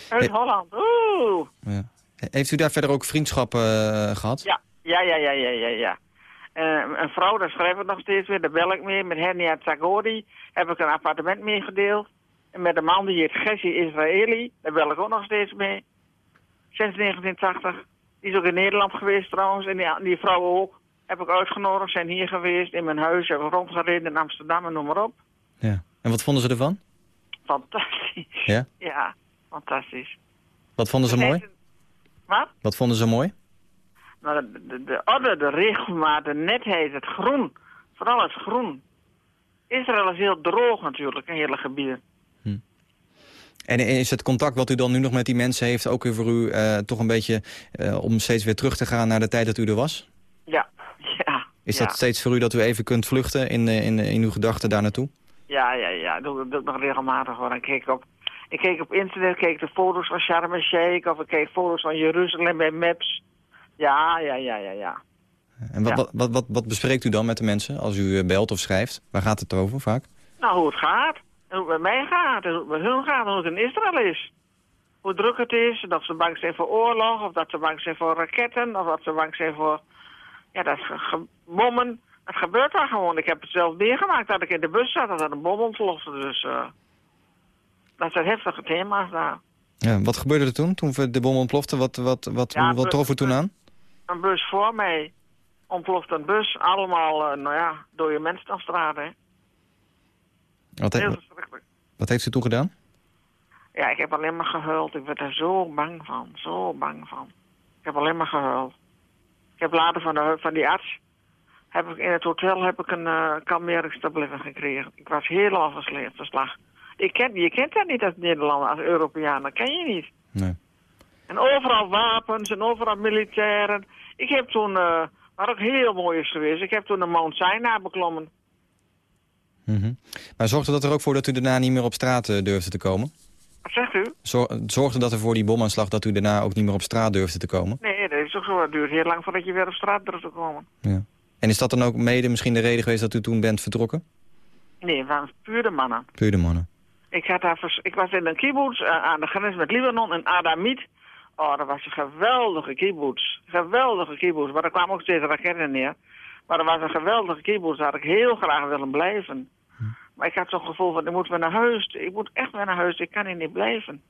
Uit Holland, oeh! Ja. Heeft u daar verder ook vriendschappen eh, gehad? Ja, ja, ja, ja, ja, ja. ja. Eh, een vrouw, daar schrijf ik nog steeds weer, daar bel ik mee. Met Hernia Tagori heb ik een appartement meegedeeld. En met een man die heet Gessi Israëli, daar bel ik ook nog steeds mee. Sinds 1980. Die is ook in Nederland geweest trouwens. En die, die vrouw ook. Heb ik uitgenodigd, zijn hier geweest. In mijn huis, hebben rondgereden in Amsterdam en noem maar op. Ja. En wat vonden ze ervan? Fantastisch. Ja? Ja, fantastisch. Wat vonden ze mooi? Wat? Wat vonden ze mooi? Nou, de, de, de orde, de regelmaat, de netheid, het groen. Vooral het groen. Israël is heel droog natuurlijk, in hele gebieden. En is het contact wat u dan nu nog met die mensen heeft ook weer voor u eh, toch een beetje eh, om steeds weer terug te gaan naar de tijd dat u er was? Ja, ja. Is ja. dat steeds voor u dat u even kunt vluchten in, eh, in, in uw gedachten daar naartoe? Ja, ja, ja. Dat doe, ik nog regelmatig hoor. Ik keek op, ik keek op internet, keek de foto's van Sharm el-Sheikh, of ik keek foto's van Jeruzalem bij Maps. Ja, ja, ja, ja, ja. En wat, Ja. wat, wat, wat, wat bespreekt u dan met de mensen als u eh, belt of schrijft? Waar gaat het over vaak? Nou, hoe het gaat. En hoe het met mij gaat. En hoe het met hun gaat. En hoe het in Israël is. Hoe druk het is. En of ze bang zijn voor oorlog. Of dat ze bang zijn voor raketten. Of dat ze bang zijn voor... Ja, dat bommen. Het gebeurt daar gewoon. Ik heb het zelf meegemaakt dat ik in de bus zat. Dat er een bom ontplofte. Dus... eh dat zijn heftige thema's daar. Ja, wat gebeurde er toen, toen de bom ontplofte? Wat, wat, wat, Ja, wat trof u toen aan? Een bus voor mij ontploft een bus. Allemaal, eh, nou ja, dode mensen op straat, hè. Wat, he- Heel verschrikkelijk. wat heeft u toen gedaan? Ja, ik heb alleen maar gehuild. Ik werd er zo bang van. Zo bang van. Ik heb alleen maar gehuild. Ik heb later van, de, van die arts... Heb ik in het hotel heb ik een uh, kalmeringstablette gekregen. Ik was helemaal versleept, verslag. Ik ken, je kent dat niet als Nederlander, als Europeaan. Dat ken je niet. Nee. En overal wapens en overal militairen. Ik heb toen... eh wat ook heel mooi is geweest. Ik heb toen de Mount Sinai beklommen. Mhm. Maar zorgde dat er ook voor dat u daarna niet meer op straat eh, durfde te komen? Wat zegt u? Zor- zorgde dat er voor die bomaanslag dat u daarna ook niet meer op straat durfde te komen? Nee, dat is toch zo. Het duurt heel lang voordat je weer op straat durft te komen. Ja. En is dat dan ook mede misschien de reden geweest dat u toen bent vertrokken? Nee, het waren puur de mannen. Puur de mannen. Ik, had daar ik was in een kibbutz eh, aan de grens met Libanon, in Adamit. Oh, dat was een geweldige kibbutz. Geweldige kibbutz. Maar er kwamen ook steeds raketten neer. Maar dat was een geweldige kibbutz. Daar had ik heel graag willen blijven. Maar ik had zo'n gevoel van, ik moet weer naar huis. Ik moet echt weer naar huis. Ik kan hier niet blijven.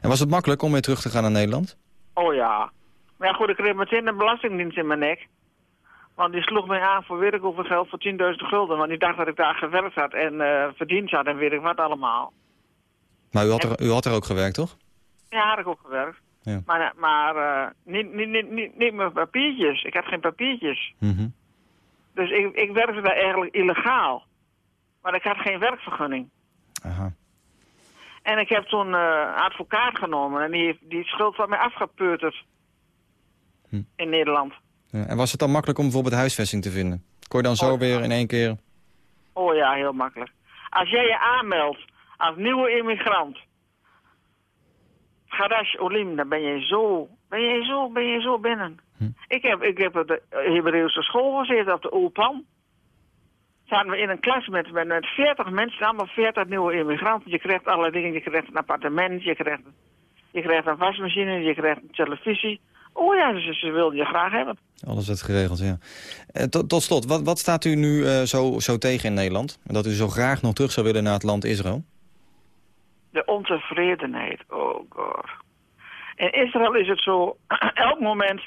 En was het makkelijk om weer terug te gaan naar Nederland? Oh ja. Maar ja, goed, ik kreeg meteen een belastingdienst in mijn nek. Want die sloeg mij aan voor weet ik hoeveel geld, voor 10.000 gulden. Want die dacht dat ik daar gewerkt had en eh, verdiend had en weet ik wat allemaal. Maar u had er, u had er ook gewerkt, toch? Ja, had ik ook gewerkt. Ja. Maar, maar eh, niet, niet, niet, niet, niet met papiertjes. Ik had geen papiertjes. Mhm. Dus ik, ik werkte daar eigenlijk illegaal. Maar ik had geen werkvergunning. Aha. En ik heb toen eh, een advocaat genomen en die heeft die schuld van mij afgepeuterd. Hm. In Nederland. Ja. En was het dan makkelijk om bijvoorbeeld huisvesting te vinden? Kon je dan zo weer in één keer... Oh ja, heel makkelijk. Als jij je aanmeldt als nieuwe immigrant. Gadash Olim, dan ben je zo, ben je zo, ben je zo binnen. Ik heb, ik heb op de Hebreeuwse school gezeten, op de Oelpan. Zaten we in een klas met, met, met 40 mensen, allemaal 40 nieuwe immigranten. Je krijgt allerlei dingen, je krijgt een appartement, je krijgt, je krijgt een wasmachine, je krijgt een televisie. Oh ja, ze, ze wilden je graag hebben. Alles werd geregeld, ja. Eh, tot, tot slot, wat, wat staat u nu eh, zo, zo tegen in Nederland? Dat u zo graag nog terug zou willen naar het land Israël? De ontevredenheid, oh god. In Israël is het zo, elk moment,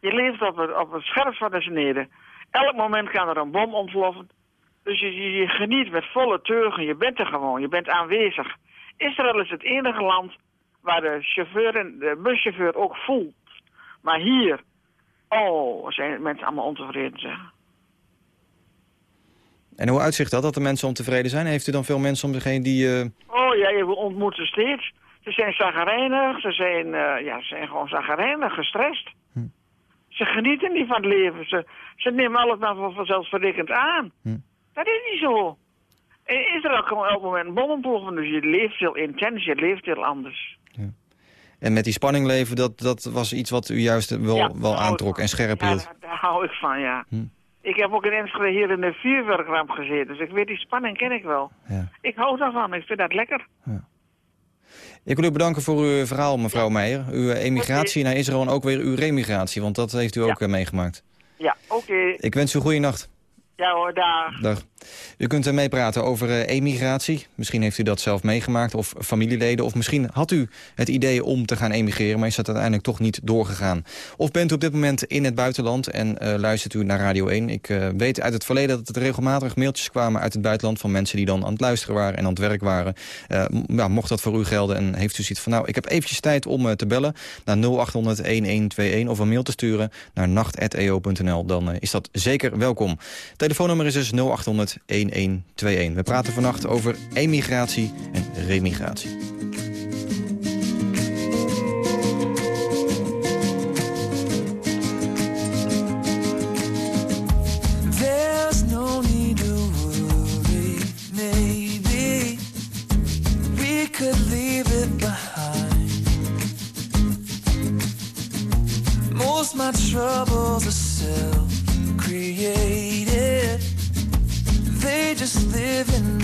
je leeft op het, op het scherp van de snede. Elk moment kan er een bom ontploffen. Dus je, je, je geniet met volle teugen, je bent er gewoon, je bent aanwezig. Israël is het enige land waar de chauffeur, en de buschauffeur ook voelt. Maar hier, oh, zijn mensen allemaal ontevreden zeg. En hoe uitzicht dat, dat de mensen ontevreden zijn? Heeft u dan veel mensen om zich die... eh, Oh ja, je ontmoet ze steeds. Ze zijn zagrijnig, ze zijn, eh, ja, ze zijn gewoon zagrijnig, gestrest. Ze genieten niet van het leven. Ze, ze nemen alles maar voor aan. Dat is niet zo. In Israël kan elk moment een bom ontploffen, dus je leeft heel intens, je leeft heel anders. En met die spanning leven, dat, dat was iets wat u juist wel, Ja, wel aantrok en scherp Ja, hield. daar, daar hou ik van, ja. Hm. Ik heb ook in Enschede hier in de vuurwerkramp gezeten, dus ik weet die spanning ken ik wel. Ja. Ik hou daarvan, ik vind dat lekker. Ik wil u bedanken voor uw verhaal, mevrouw Meijer. Uw emigratie naar Israël en ook weer uw remigratie, want dat heeft u ook eh, meegemaakt. Ja, oké. Ik wens u een goede nacht. Ja hoor, dag. Dag. U kunt er meepraten over eh, emigratie. Misschien heeft u dat zelf meegemaakt of familieleden. Of misschien had u het idee om te gaan emigreren... maar is dat uiteindelijk toch niet doorgegaan. Of bent u op dit moment in het buitenland en eh, luistert u naar Radio 1. Ik eh, weet uit het verleden dat er regelmatig mailtjes kwamen uit het buitenland... van mensen die dan aan het luisteren waren en aan het werk waren. Mocht dat voor u gelden en heeft u zoiets van... nou, ik heb eventjes tijd om te bellen naar 0800-1121... of een mail te sturen naar nacht.eo.nl. Dan is dat zeker welkom. Telefoonnummer is dus 0800-1121. We praten vannacht over emigratie en remigratie.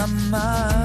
My mind.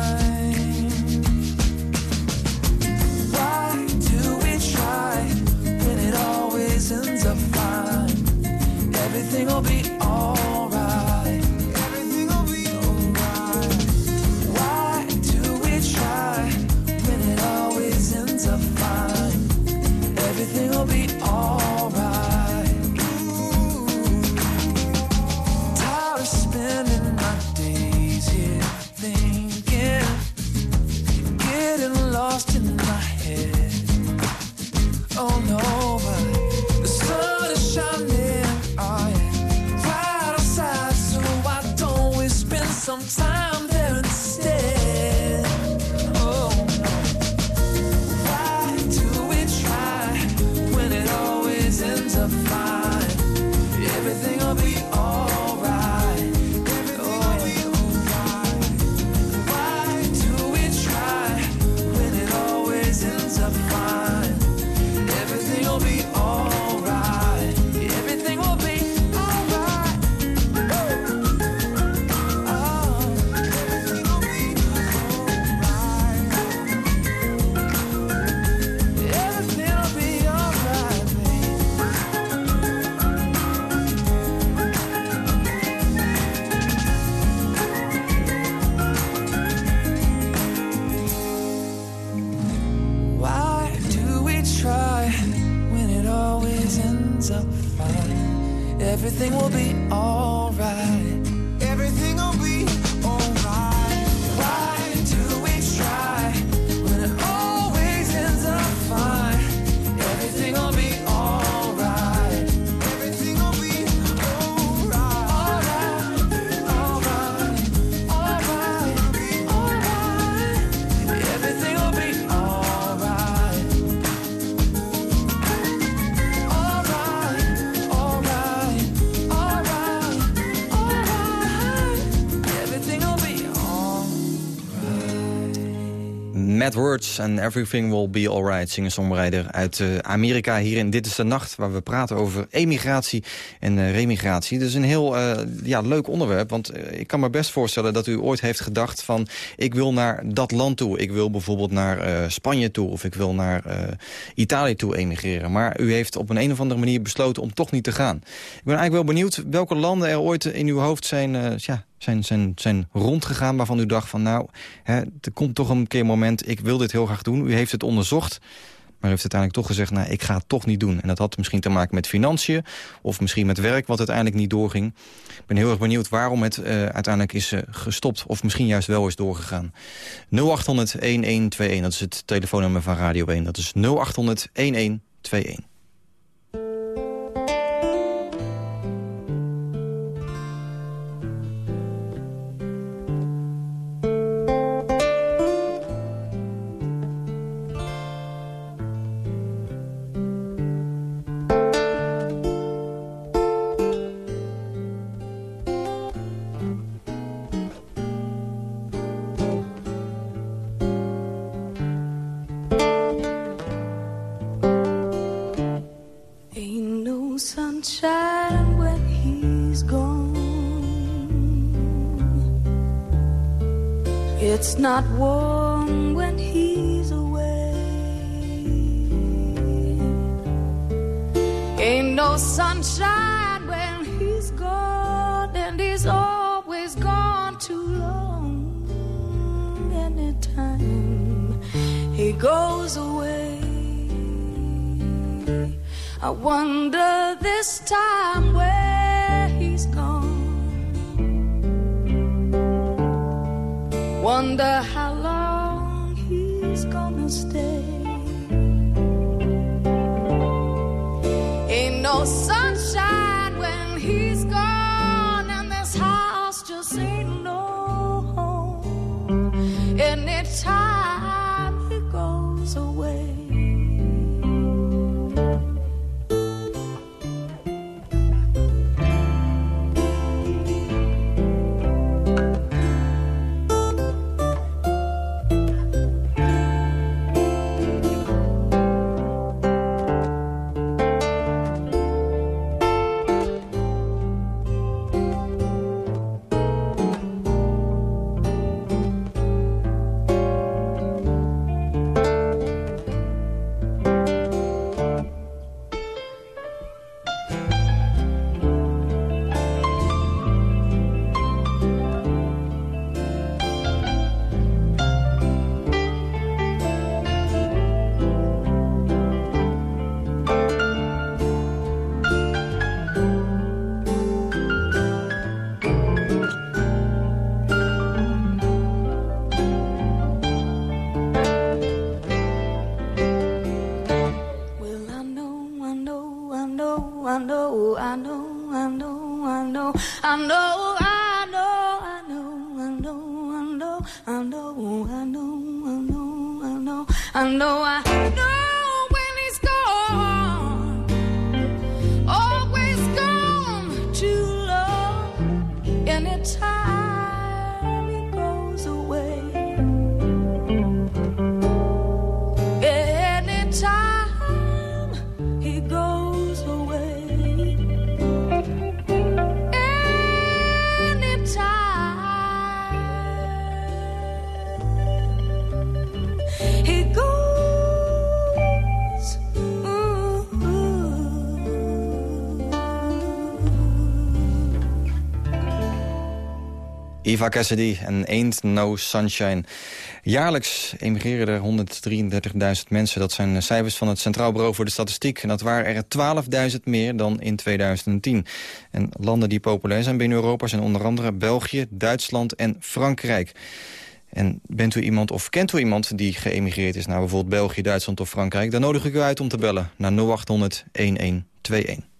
Words and Everything Will Be Alright, singer-songwriter uit eh, Amerika hier in Dit is de Nacht, waar we praten over emigratie en eh, remigratie. Is een heel eh, ja, leuk onderwerp, want ik kan me best voorstellen dat u ooit heeft gedacht van ik wil naar dat land toe. Ik wil bijvoorbeeld naar Spanje toe of ik wil naar Italië toe emigreren. Maar u heeft op een, een of andere manier besloten om toch niet te gaan. Ik ben eigenlijk wel benieuwd welke landen er ooit in uw hoofd zijn, ja, zijn, zijn, zijn rondgegaan waarvan u dacht van nou, hè, er komt toch een keer een moment, ik wil dit heel graag doen. U heeft het onderzocht, maar u heeft uiteindelijk toch gezegd, nou, ik ga het toch niet doen. En dat had misschien te maken met financiën of misschien met werk wat uiteindelijk niet doorging. Ik ben heel erg benieuwd waarom het eh, uiteindelijk is eh, gestopt of misschien juist wel is doorgegaan. 0800-1121, dat is het telefoonnummer van Radio 1. Dat is 0800-1121. Eva en Ain't No Sunshine. Jaarlijks emigreren er 133.000 mensen. Dat zijn cijfers van het Centraal Bureau voor de Statistiek. En dat waren er 12.000 meer dan in 2010. En landen die populair zijn binnen Europa zijn onder andere België, Duitsland en Frankrijk. En bent u iemand of kent u iemand die geëmigreerd is naar bijvoorbeeld België, Duitsland of Frankrijk? Dan nodig ik u uit om te bellen naar 0800 1121.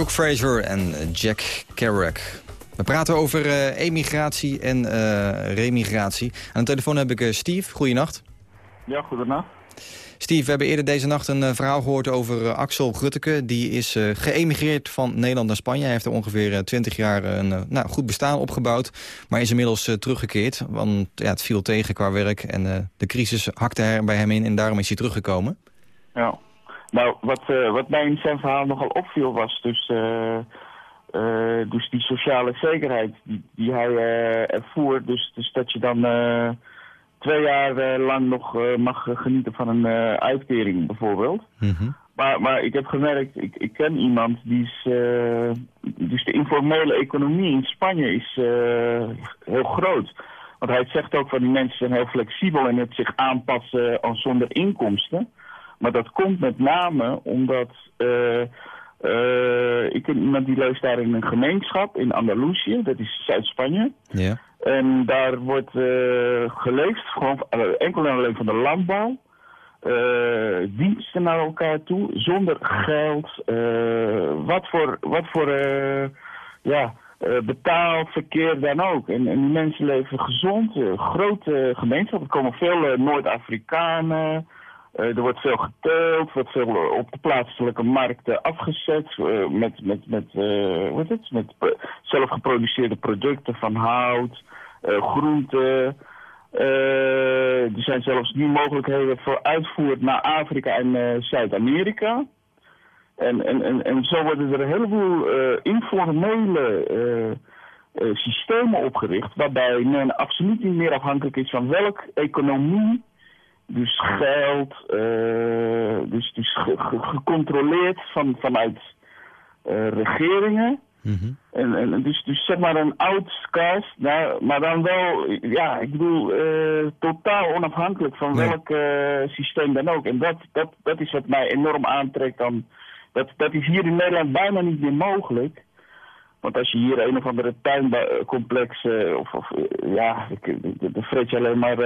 Brooke Fraser en Jack Kerouac. We praten over eh, emigratie en eh, remigratie. Aan de telefoon heb ik eh, Steve. Goeienacht. Ja, goedenacht. Steve, we hebben eerder deze nacht een verhaal gehoord over Axel Grutteke. Die is geëmigreerd van Nederland naar Spanje. Hij heeft er ongeveer eh, 20 jaar een nou, goed bestaan opgebouwd. Maar is inmiddels teruggekeerd. Want ja, het viel tegen qua werk en de crisis hakte er bij hem in. En daarom is hij teruggekomen. Ja. Nou, wat, eh, wat mij in zijn verhaal nogal opviel was dus, eh, eh, dus die sociale zekerheid die, die hij ervoer. Dus, dus dat je dan twee jaar lang nog mag genieten van een uitkering bijvoorbeeld. Maar, maar ik heb gemerkt, ik, ik ken iemand die is... dus de informele economie in Spanje is heel groot. Want hij zegt ook van die mensen zijn heel flexibel en het zich aanpassen aan zonder inkomsten. Maar dat komt met name omdat... eh, eh, ik ken iemand die leeft daar in een gemeenschap in Andalusië, dat is Zuid-Spanje. Ja. En daar wordt eh, geleefd, gewoon enkel en alleen van de landbouw. diensten naar elkaar toe, zonder geld. wat voor, wat voor ja, betaald verkeer dan ook. En, en die mensen leven gezond, grote gemeenschap. Er komen veel Noord-Afrikanen. Eh, er wordt veel geteeld, wordt veel eh, op de plaatselijke markten afgezet eh, met, met, met, wat het? met pro- zelfgeproduceerde producten van hout, groenten. Er zijn zelfs nu mogelijkheden voor uitvoer naar Afrika en Zuid-Amerika. En, en, en, en zo worden er een heleboel informele systemen opgericht, waarbij men absoluut niet meer afhankelijk is van welk economie, dus geld, eh, dus, dus ge- ge- gecontroleerd van, vanuit eh, regeringen. En, en dus, dus zeg maar een outcast, nou, maar dan wel, ja, ik bedoel, eh, totaal onafhankelijk van Nee. welk systeem dan ook. En dat, dat, dat is wat mij enorm aantrekt dan. Dat, dat is hier in Nederland bijna niet meer mogelijk. Want als je hier een of andere tuincomplex, of, of ja, dan vreet je alleen maar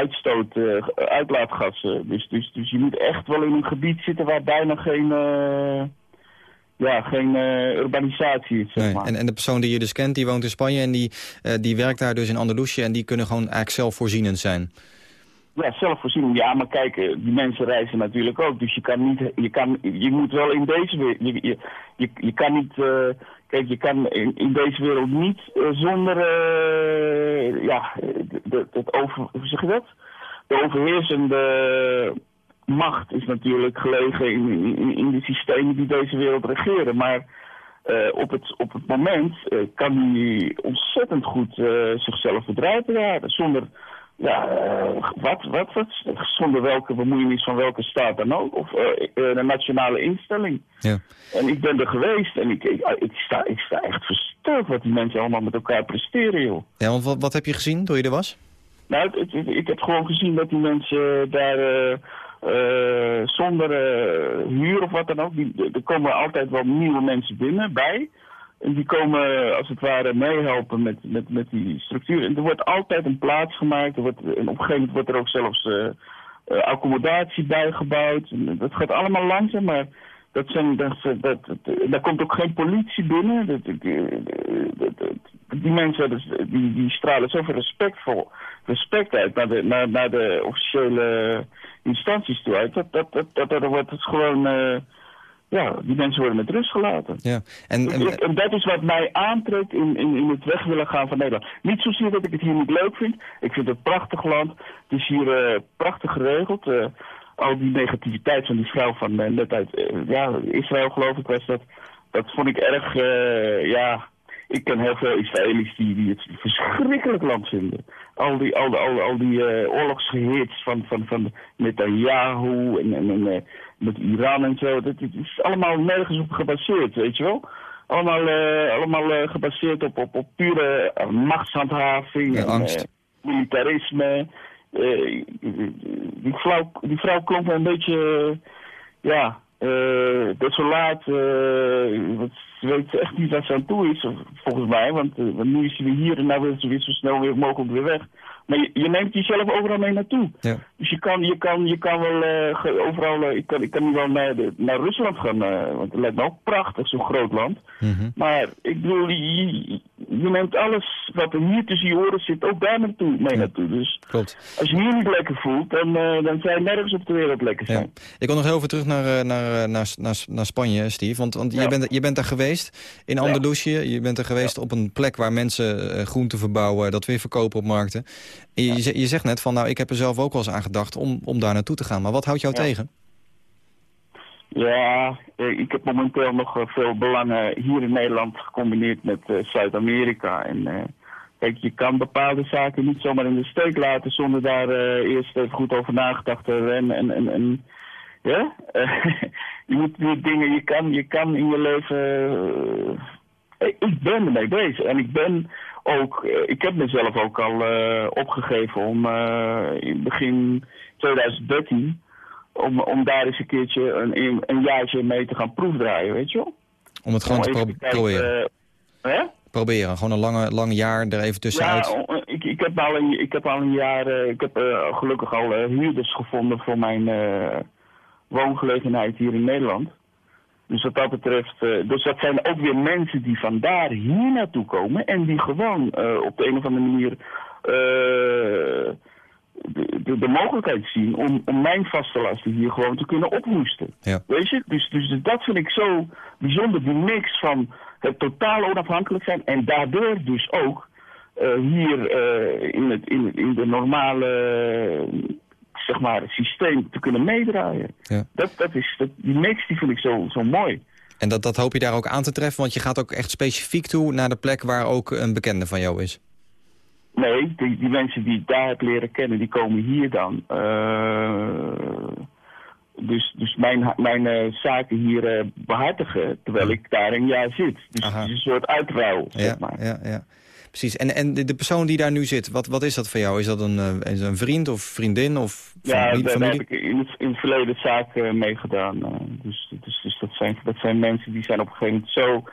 uitstoot, eh, uitlaatgassen. Dus, dus, dus je moet echt wel in een gebied zitten waar bijna geen, eh, ja, geen eh, urbanisatie is, zeg Nee. maar. En, en de persoon die je dus kent, die woont in Spanje en die, eh, die werkt daar dus in Andalusië... en die kunnen gewoon eigenlijk zelfvoorzienend zijn. Ja, zelfvoorziening. Ja, maar kijk, eh, die mensen reizen natuurlijk ook. Dus je kan niet, je kan, je moet wel in deze je, je, je, je kan niet, eh, kijk, je kan in, in deze wereld niet eh, zonder, eh, ja, het over, hoe zeg je dat? De overheersende macht is natuurlijk gelegen in, in, de systemen die deze wereld regeren. Maar eh, op, het, op het moment kan hij ontzettend goed zichzelf bedrijven zonder ja, eh, wat, wat, wat, zonder welke bemoeienis van welke staat dan ook, of eh, eh, een nationale instelling. Ja. En ik ben er geweest en ik, ik, ik, sta, ik sta echt versteld wat die mensen allemaal met elkaar presteren, joh. Ja, want wat, wat heb je gezien toen je er was? Nou, het- het- ik heb gewoon gezien dat die mensen daar zonder huur of wat dan ook, die, er komen altijd wel nieuwe mensen binnen bij. Die komen als het ware meehelpen met, met, met die structuur. En er wordt altijd een plaats gemaakt. Er wordt, en op een gegeven moment wordt er ook zelfs eh, eh, accommodatie bijgebouwd. Dat gaat allemaal langzaam, maar dat zijn, dat, dat, daar komt ook geen politie binnen. Dat, die mensen die, die stralen zoveel respectvol, respect uit naar de, naar, naar de officiële instanties toe uit. Dat, dat, dat, dat, wordt het gewoon... eh, ja, die mensen worden met rust gelaten. Ja. En, En, en dat is wat mij aantrekt in, in, in het weg willen gaan van Nederland. Niet zozeer dat ik het hier niet leuk vind. Ik vind het een prachtig land. Het is hier eh, prachtig geregeld. Eh, al die negativiteit van die vrouw van eh, net uit ja, Israël geloof ik was dat. Dat vond ik erg, ja... Ik ken heel veel Israëli's die, die het verschrikkelijk land vinden. Al die, al, die- al, al die oorlogsgehits van, van, van Netanyahu en, en, en eh, met Iran en zo. Dat, het is allemaal nergens op gebaseerd, weet je wel. Allemaal, eh, allemaal gebaseerd op, op, op pure machtshandhaving. Ja, en, angst. militarisme. Die, vrouw, die vrouw klonk een beetje, ja, eh desolaat. eh, want ze weet echt niet waar ze aan toe is, volgens mij. Want, eh, nu is ze weer hier en nou wil ze weer zo snel weer mogelijk weer weg. Maar je, je neemt jezelf overal mee naartoe. Ja. Dus je kan, je kan, je kan wel eh, overal, eh, ik, kan, ik kan nu wel naar, de, naar Rusland gaan, eh, want het lijkt me ook prachtig, zo'n groot land. Maar ik bedoel, je, je- neemt alles wat er hier tussen je oren zit ook daar naartoe, mee naartoe. Dus Klopt. als je hier niet lekker voelt, dan, dan je nergens op de wereld lekker zijn. Ik wil nog heel even terug naar, naar, naar, naar, naar Spanje, Steve. Want, want je, bent, je bent daar geweest in Andalusië. Je bent er geweest op een plek waar mensen groenten verbouwen... dat weer verkopen op markten. En je, je ze- je zegt net van, nou, ik heb er zelf ook wel eens aan gedacht... om, om daar naartoe te gaan. Maar wat houdt jou Ja. tegen? Ja, eh, ik heb momenteel nog eh, veel belangen hier in Nederland gecombineerd met eh, Zuid-Amerika. En kijk, je kan bepaalde zaken niet zomaar in de steek laten zonder daar eerst even goed over nagedacht te hebben. En, en, en, ja, je moet die dingen, je kan, je kan in je leven. ik ben ermee bezig en ik ben ook, eh, ik heb mezelf ook al eh, opgegeven om eh, in begin 2013 om, om daar eens een keertje een, een, jaartje mee te gaan proefdraaien, weet je wel? Om het gewoon te even pro- kijken, proberen. hè? Proberen, gewoon een lange, lang jaar er even tussenuit. Ja, ik, ik, heb al een, ik heb al een jaar, ik heb gelukkig al huurders gevonden voor mijn eh, woongelegenheid hier in Nederland. Dus wat dat betreft, eh, dus dat zijn ook weer mensen die vandaar hier naartoe komen en die gewoon eh, op de een of andere manier eh, de, de, de mogelijkheid zien om, om mijn vaste lasten hier gewoon te kunnen ophoesten. Ja. Weet je? Dus, dus dat vind ik zo bijzonder, die mix van het totaal onafhankelijk zijn en daardoor dus ook hier in, het, in, in de normale zeg maar, systeem te kunnen meedraaien. Ja. Dat, dat is, dat, die mix die vind ik zo, zo mooi. En dat, dat hoop je daar ook aan te treffen, want je gaat ook echt specifiek toe naar de plek waar ook een bekende van jou is. Nee, die, die mensen die ik daar heb leren kennen, die komen hier dan. Eh, dus, dus mijn, mijn eh, zaken hier eh, behartigen, terwijl ik daar een jaar zit. Dus het is een soort uitruil, zeg maar. ja, ja. Precies. En, en de, persoon die daar nu zit, wat, wat is dat voor jou? Is dat een, eh, een vriend of vriendin of Ja, familie? daar, daar heb ik in het, in het verleden zaken mee gedaan. eh, dus dus, dus dat, zijn, dat zijn mensen die zijn op een gegeven moment zo...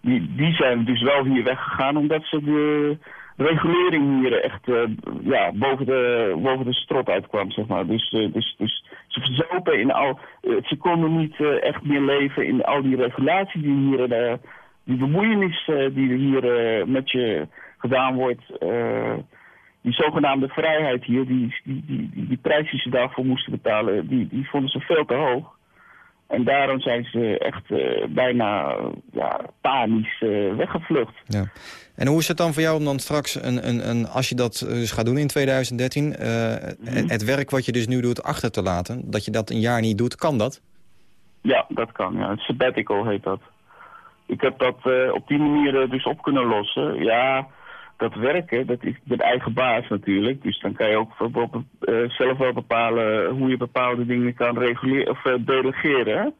Die, die zijn dus wel hier weggegaan omdat ze de regulering hier echt eh, ja, boven, de, boven de strot uitkwam, zeg maar. Dus, eh, dus, dus ze verzopen in al... eh, ze konden niet eh, echt meer leven in al die regulatie die hier... eh, die bemoeienis eh, die er hier eh, met je gedaan wordt... eh, die zogenaamde vrijheid hier, die, die, die, die, prijs die ze daarvoor moesten betalen, die, die vonden ze veel te hoog. En daarom zijn ze echt eh, bijna ja, panisch eh, weggevlucht. Ja. En hoe is het dan voor jou om dan straks, een, een, een, als je dat dus gaat doen in 2013... eh, het, het werk wat je dus nu doet achter te laten, dat je dat een jaar niet doet, kan dat? Ja, dat kan. Ja. Het sabbatical heet dat. Ik heb dat op die manier dus op kunnen lossen. Ja, dat werken, dat is ik ben eigen baas natuurlijk. Dus dan kan je ook eh, zelf wel bepalen hoe je bepaalde dingen kan reguleren of eh, delegeren.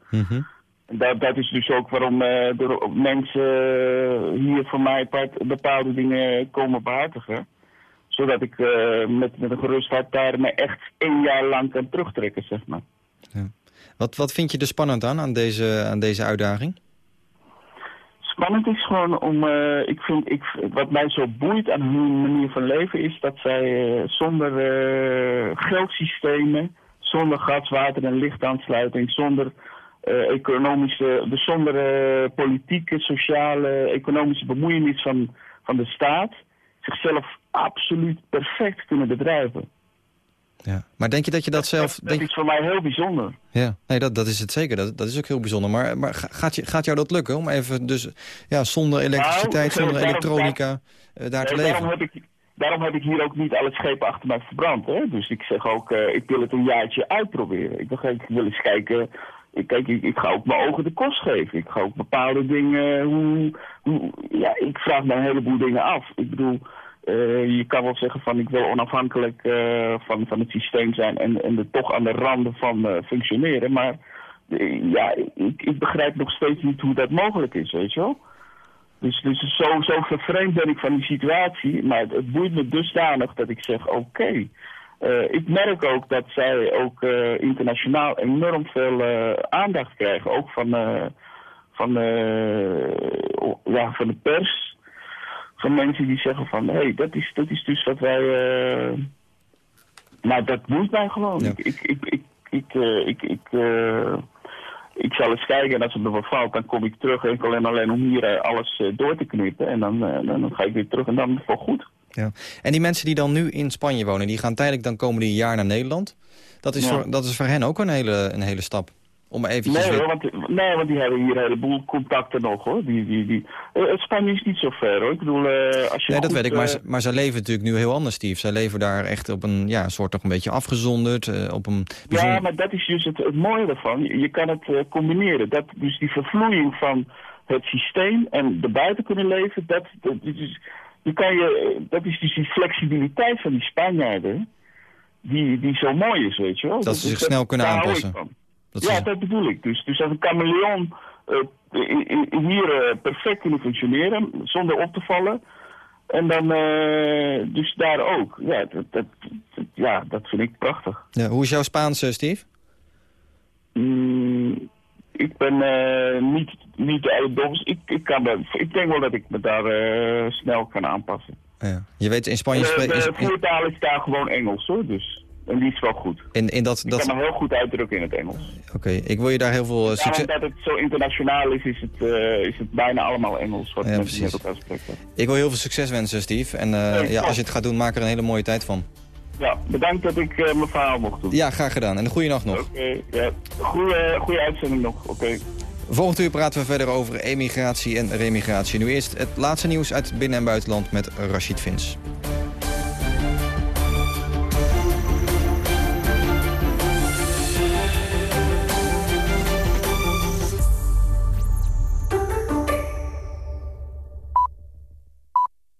En dat, dat is dus ook waarom eh, mensen hier voor mij part- bepaalde dingen komen behartigen. Zodat ik met, met een gerust hart daar me echt één jaar lang kan terugtrekken, zeg maar. Wat, wat vind je er spannend aan, aan deze, aan deze uitdaging? Spannend is gewoon om, eh, ik vind, ik, wat mij zo boeit aan hun manier van leven is dat zij eh, zonder eh, geldsystemen, zonder gas, water en lichtaansluiting, zonder economische, zonder politieke, sociale, economische bemoeienis van, van de staat, zichzelf absoluut perfect kunnen bedrijven. Ja. Maar denk je dat je dat zelf... Dat is voor mij heel bijzonder. Ja, nee, dat, dat is het zeker. Dat, dat is ook heel bijzonder. Maar, maar ga- gaat, je, gaat jou dat lukken om even dus ja, zonder elektriciteit, Nou, zonder daarom- elektronica eh, daar te Nee, leven? Daarom heb, ik, daarom heb ik hier ook niet alle schepen achter mij verbrand. Hè? Dus ik zeg ook, eh, ik wil het een jaartje uitproberen. Ik, wil, ik wil eens kijken. Ik, kijk, ik, ik ga ook mijn ogen de kost geven. Ik ga ook bepaalde dingen. Hoe, hoe, ja, ik vraag me een heleboel dingen af. Ik bedoel, je kan wel zeggen van ik wil onafhankelijk eh, van, van het systeem zijn en, en er toch aan de randen van eh, functioneren. Maar eh, ja, ik, ik begrijp nog steeds niet hoe dat mogelijk is, weet je wel. Dus, dus zo, zo vervreemd ben ik van die situatie. Maar het, boeit me dusdanig dat ik zeg, oké. eh, ik merk ook dat zij ook eh, internationaal enorm veel eh, aandacht krijgen. Ook van, eh, van, eh, ja, van de pers. Van mensen die zeggen van, hé, hey, dat, is, dat is dus wat wij... eh nou, dat boeit mij gewoon. Ik, ik, ik, ik, ik, eh, ik, ik, eh, ik zal eens kijken en als het me wat valt, dan kom ik terug. En alleen om hier alles door te knippen. En dan, dan, dan ga ik weer terug en dan voor goed. Ja. En die mensen die dan nu in Spanje wonen, die gaan tijdelijk dan komende jaar naar Nederland. Dat is, Ja. voor, dat is voor hen ook een hele, een hele stap. Om eventjes Nee, hoor, want, nee, want die hebben hier een heleboel contacten nog hoor. Die, die, die, eh, het Spanje is niet zo ver hoor. Ik bedoel, eh, als je Nee, dat goed, weet ik, maar, eh, maar zij leven natuurlijk nu heel anders, Steve. Zij leven daar echt op een ja, soort toch een beetje afgezonderd, op een Ja, maar dat is dus het, het mooie ervan. Je, kan het combineren. Dat, dus die vervloeiing van het systeem en de buiten kunnen leven, dat, dat, is, je kan je, dat is dus die flexibiliteit van die Spanjaarden, die, die zo mooi is, weet je wel. Dat ze zich dat- snel kunnen aanpassen. Dat ja, dat bedoel ik. Dus, dus als een chameleon eh, hier eh, perfect kunnen functioneren, zonder op te vallen. En dan eh, dus daar ook. Ja dat, dat, ja, dat vind ik prachtig. Ja, hoe is jouw Spaans, Steve? Mm, ik ben niet, niet de allerdomste. Ik, ik, kan ik denk wel dat ik me daar snel kan aanpassen. Ja. Je weet, in Spanje... de de voertaal is daar gewoon Engels hoor. Dus, en die is wel goed. in, in dat, Ik dat, kan me heel goed uitdrukken in het Engels. Oké, ik wil je daar heel veel eh, Daarom succes... dat het zo internationaal is, is het, eh, is het bijna allemaal Engels wat Ja, mensen precies. Ik wil heel veel succes wensen, Steve. En eh, ja, als je het gaat doen, maak er een hele mooie tijd van. Ja, bedankt dat ik mijn verhaal mocht doen. Ja, graag gedaan. En een goede nacht nog. Oké, ja. Goeie, goeie uitzending nog. Oké. Volgend uur praten we verder over emigratie en remigratie. Nu eerst het laatste nieuws uit binnen- en buitenland met Rashid Vins.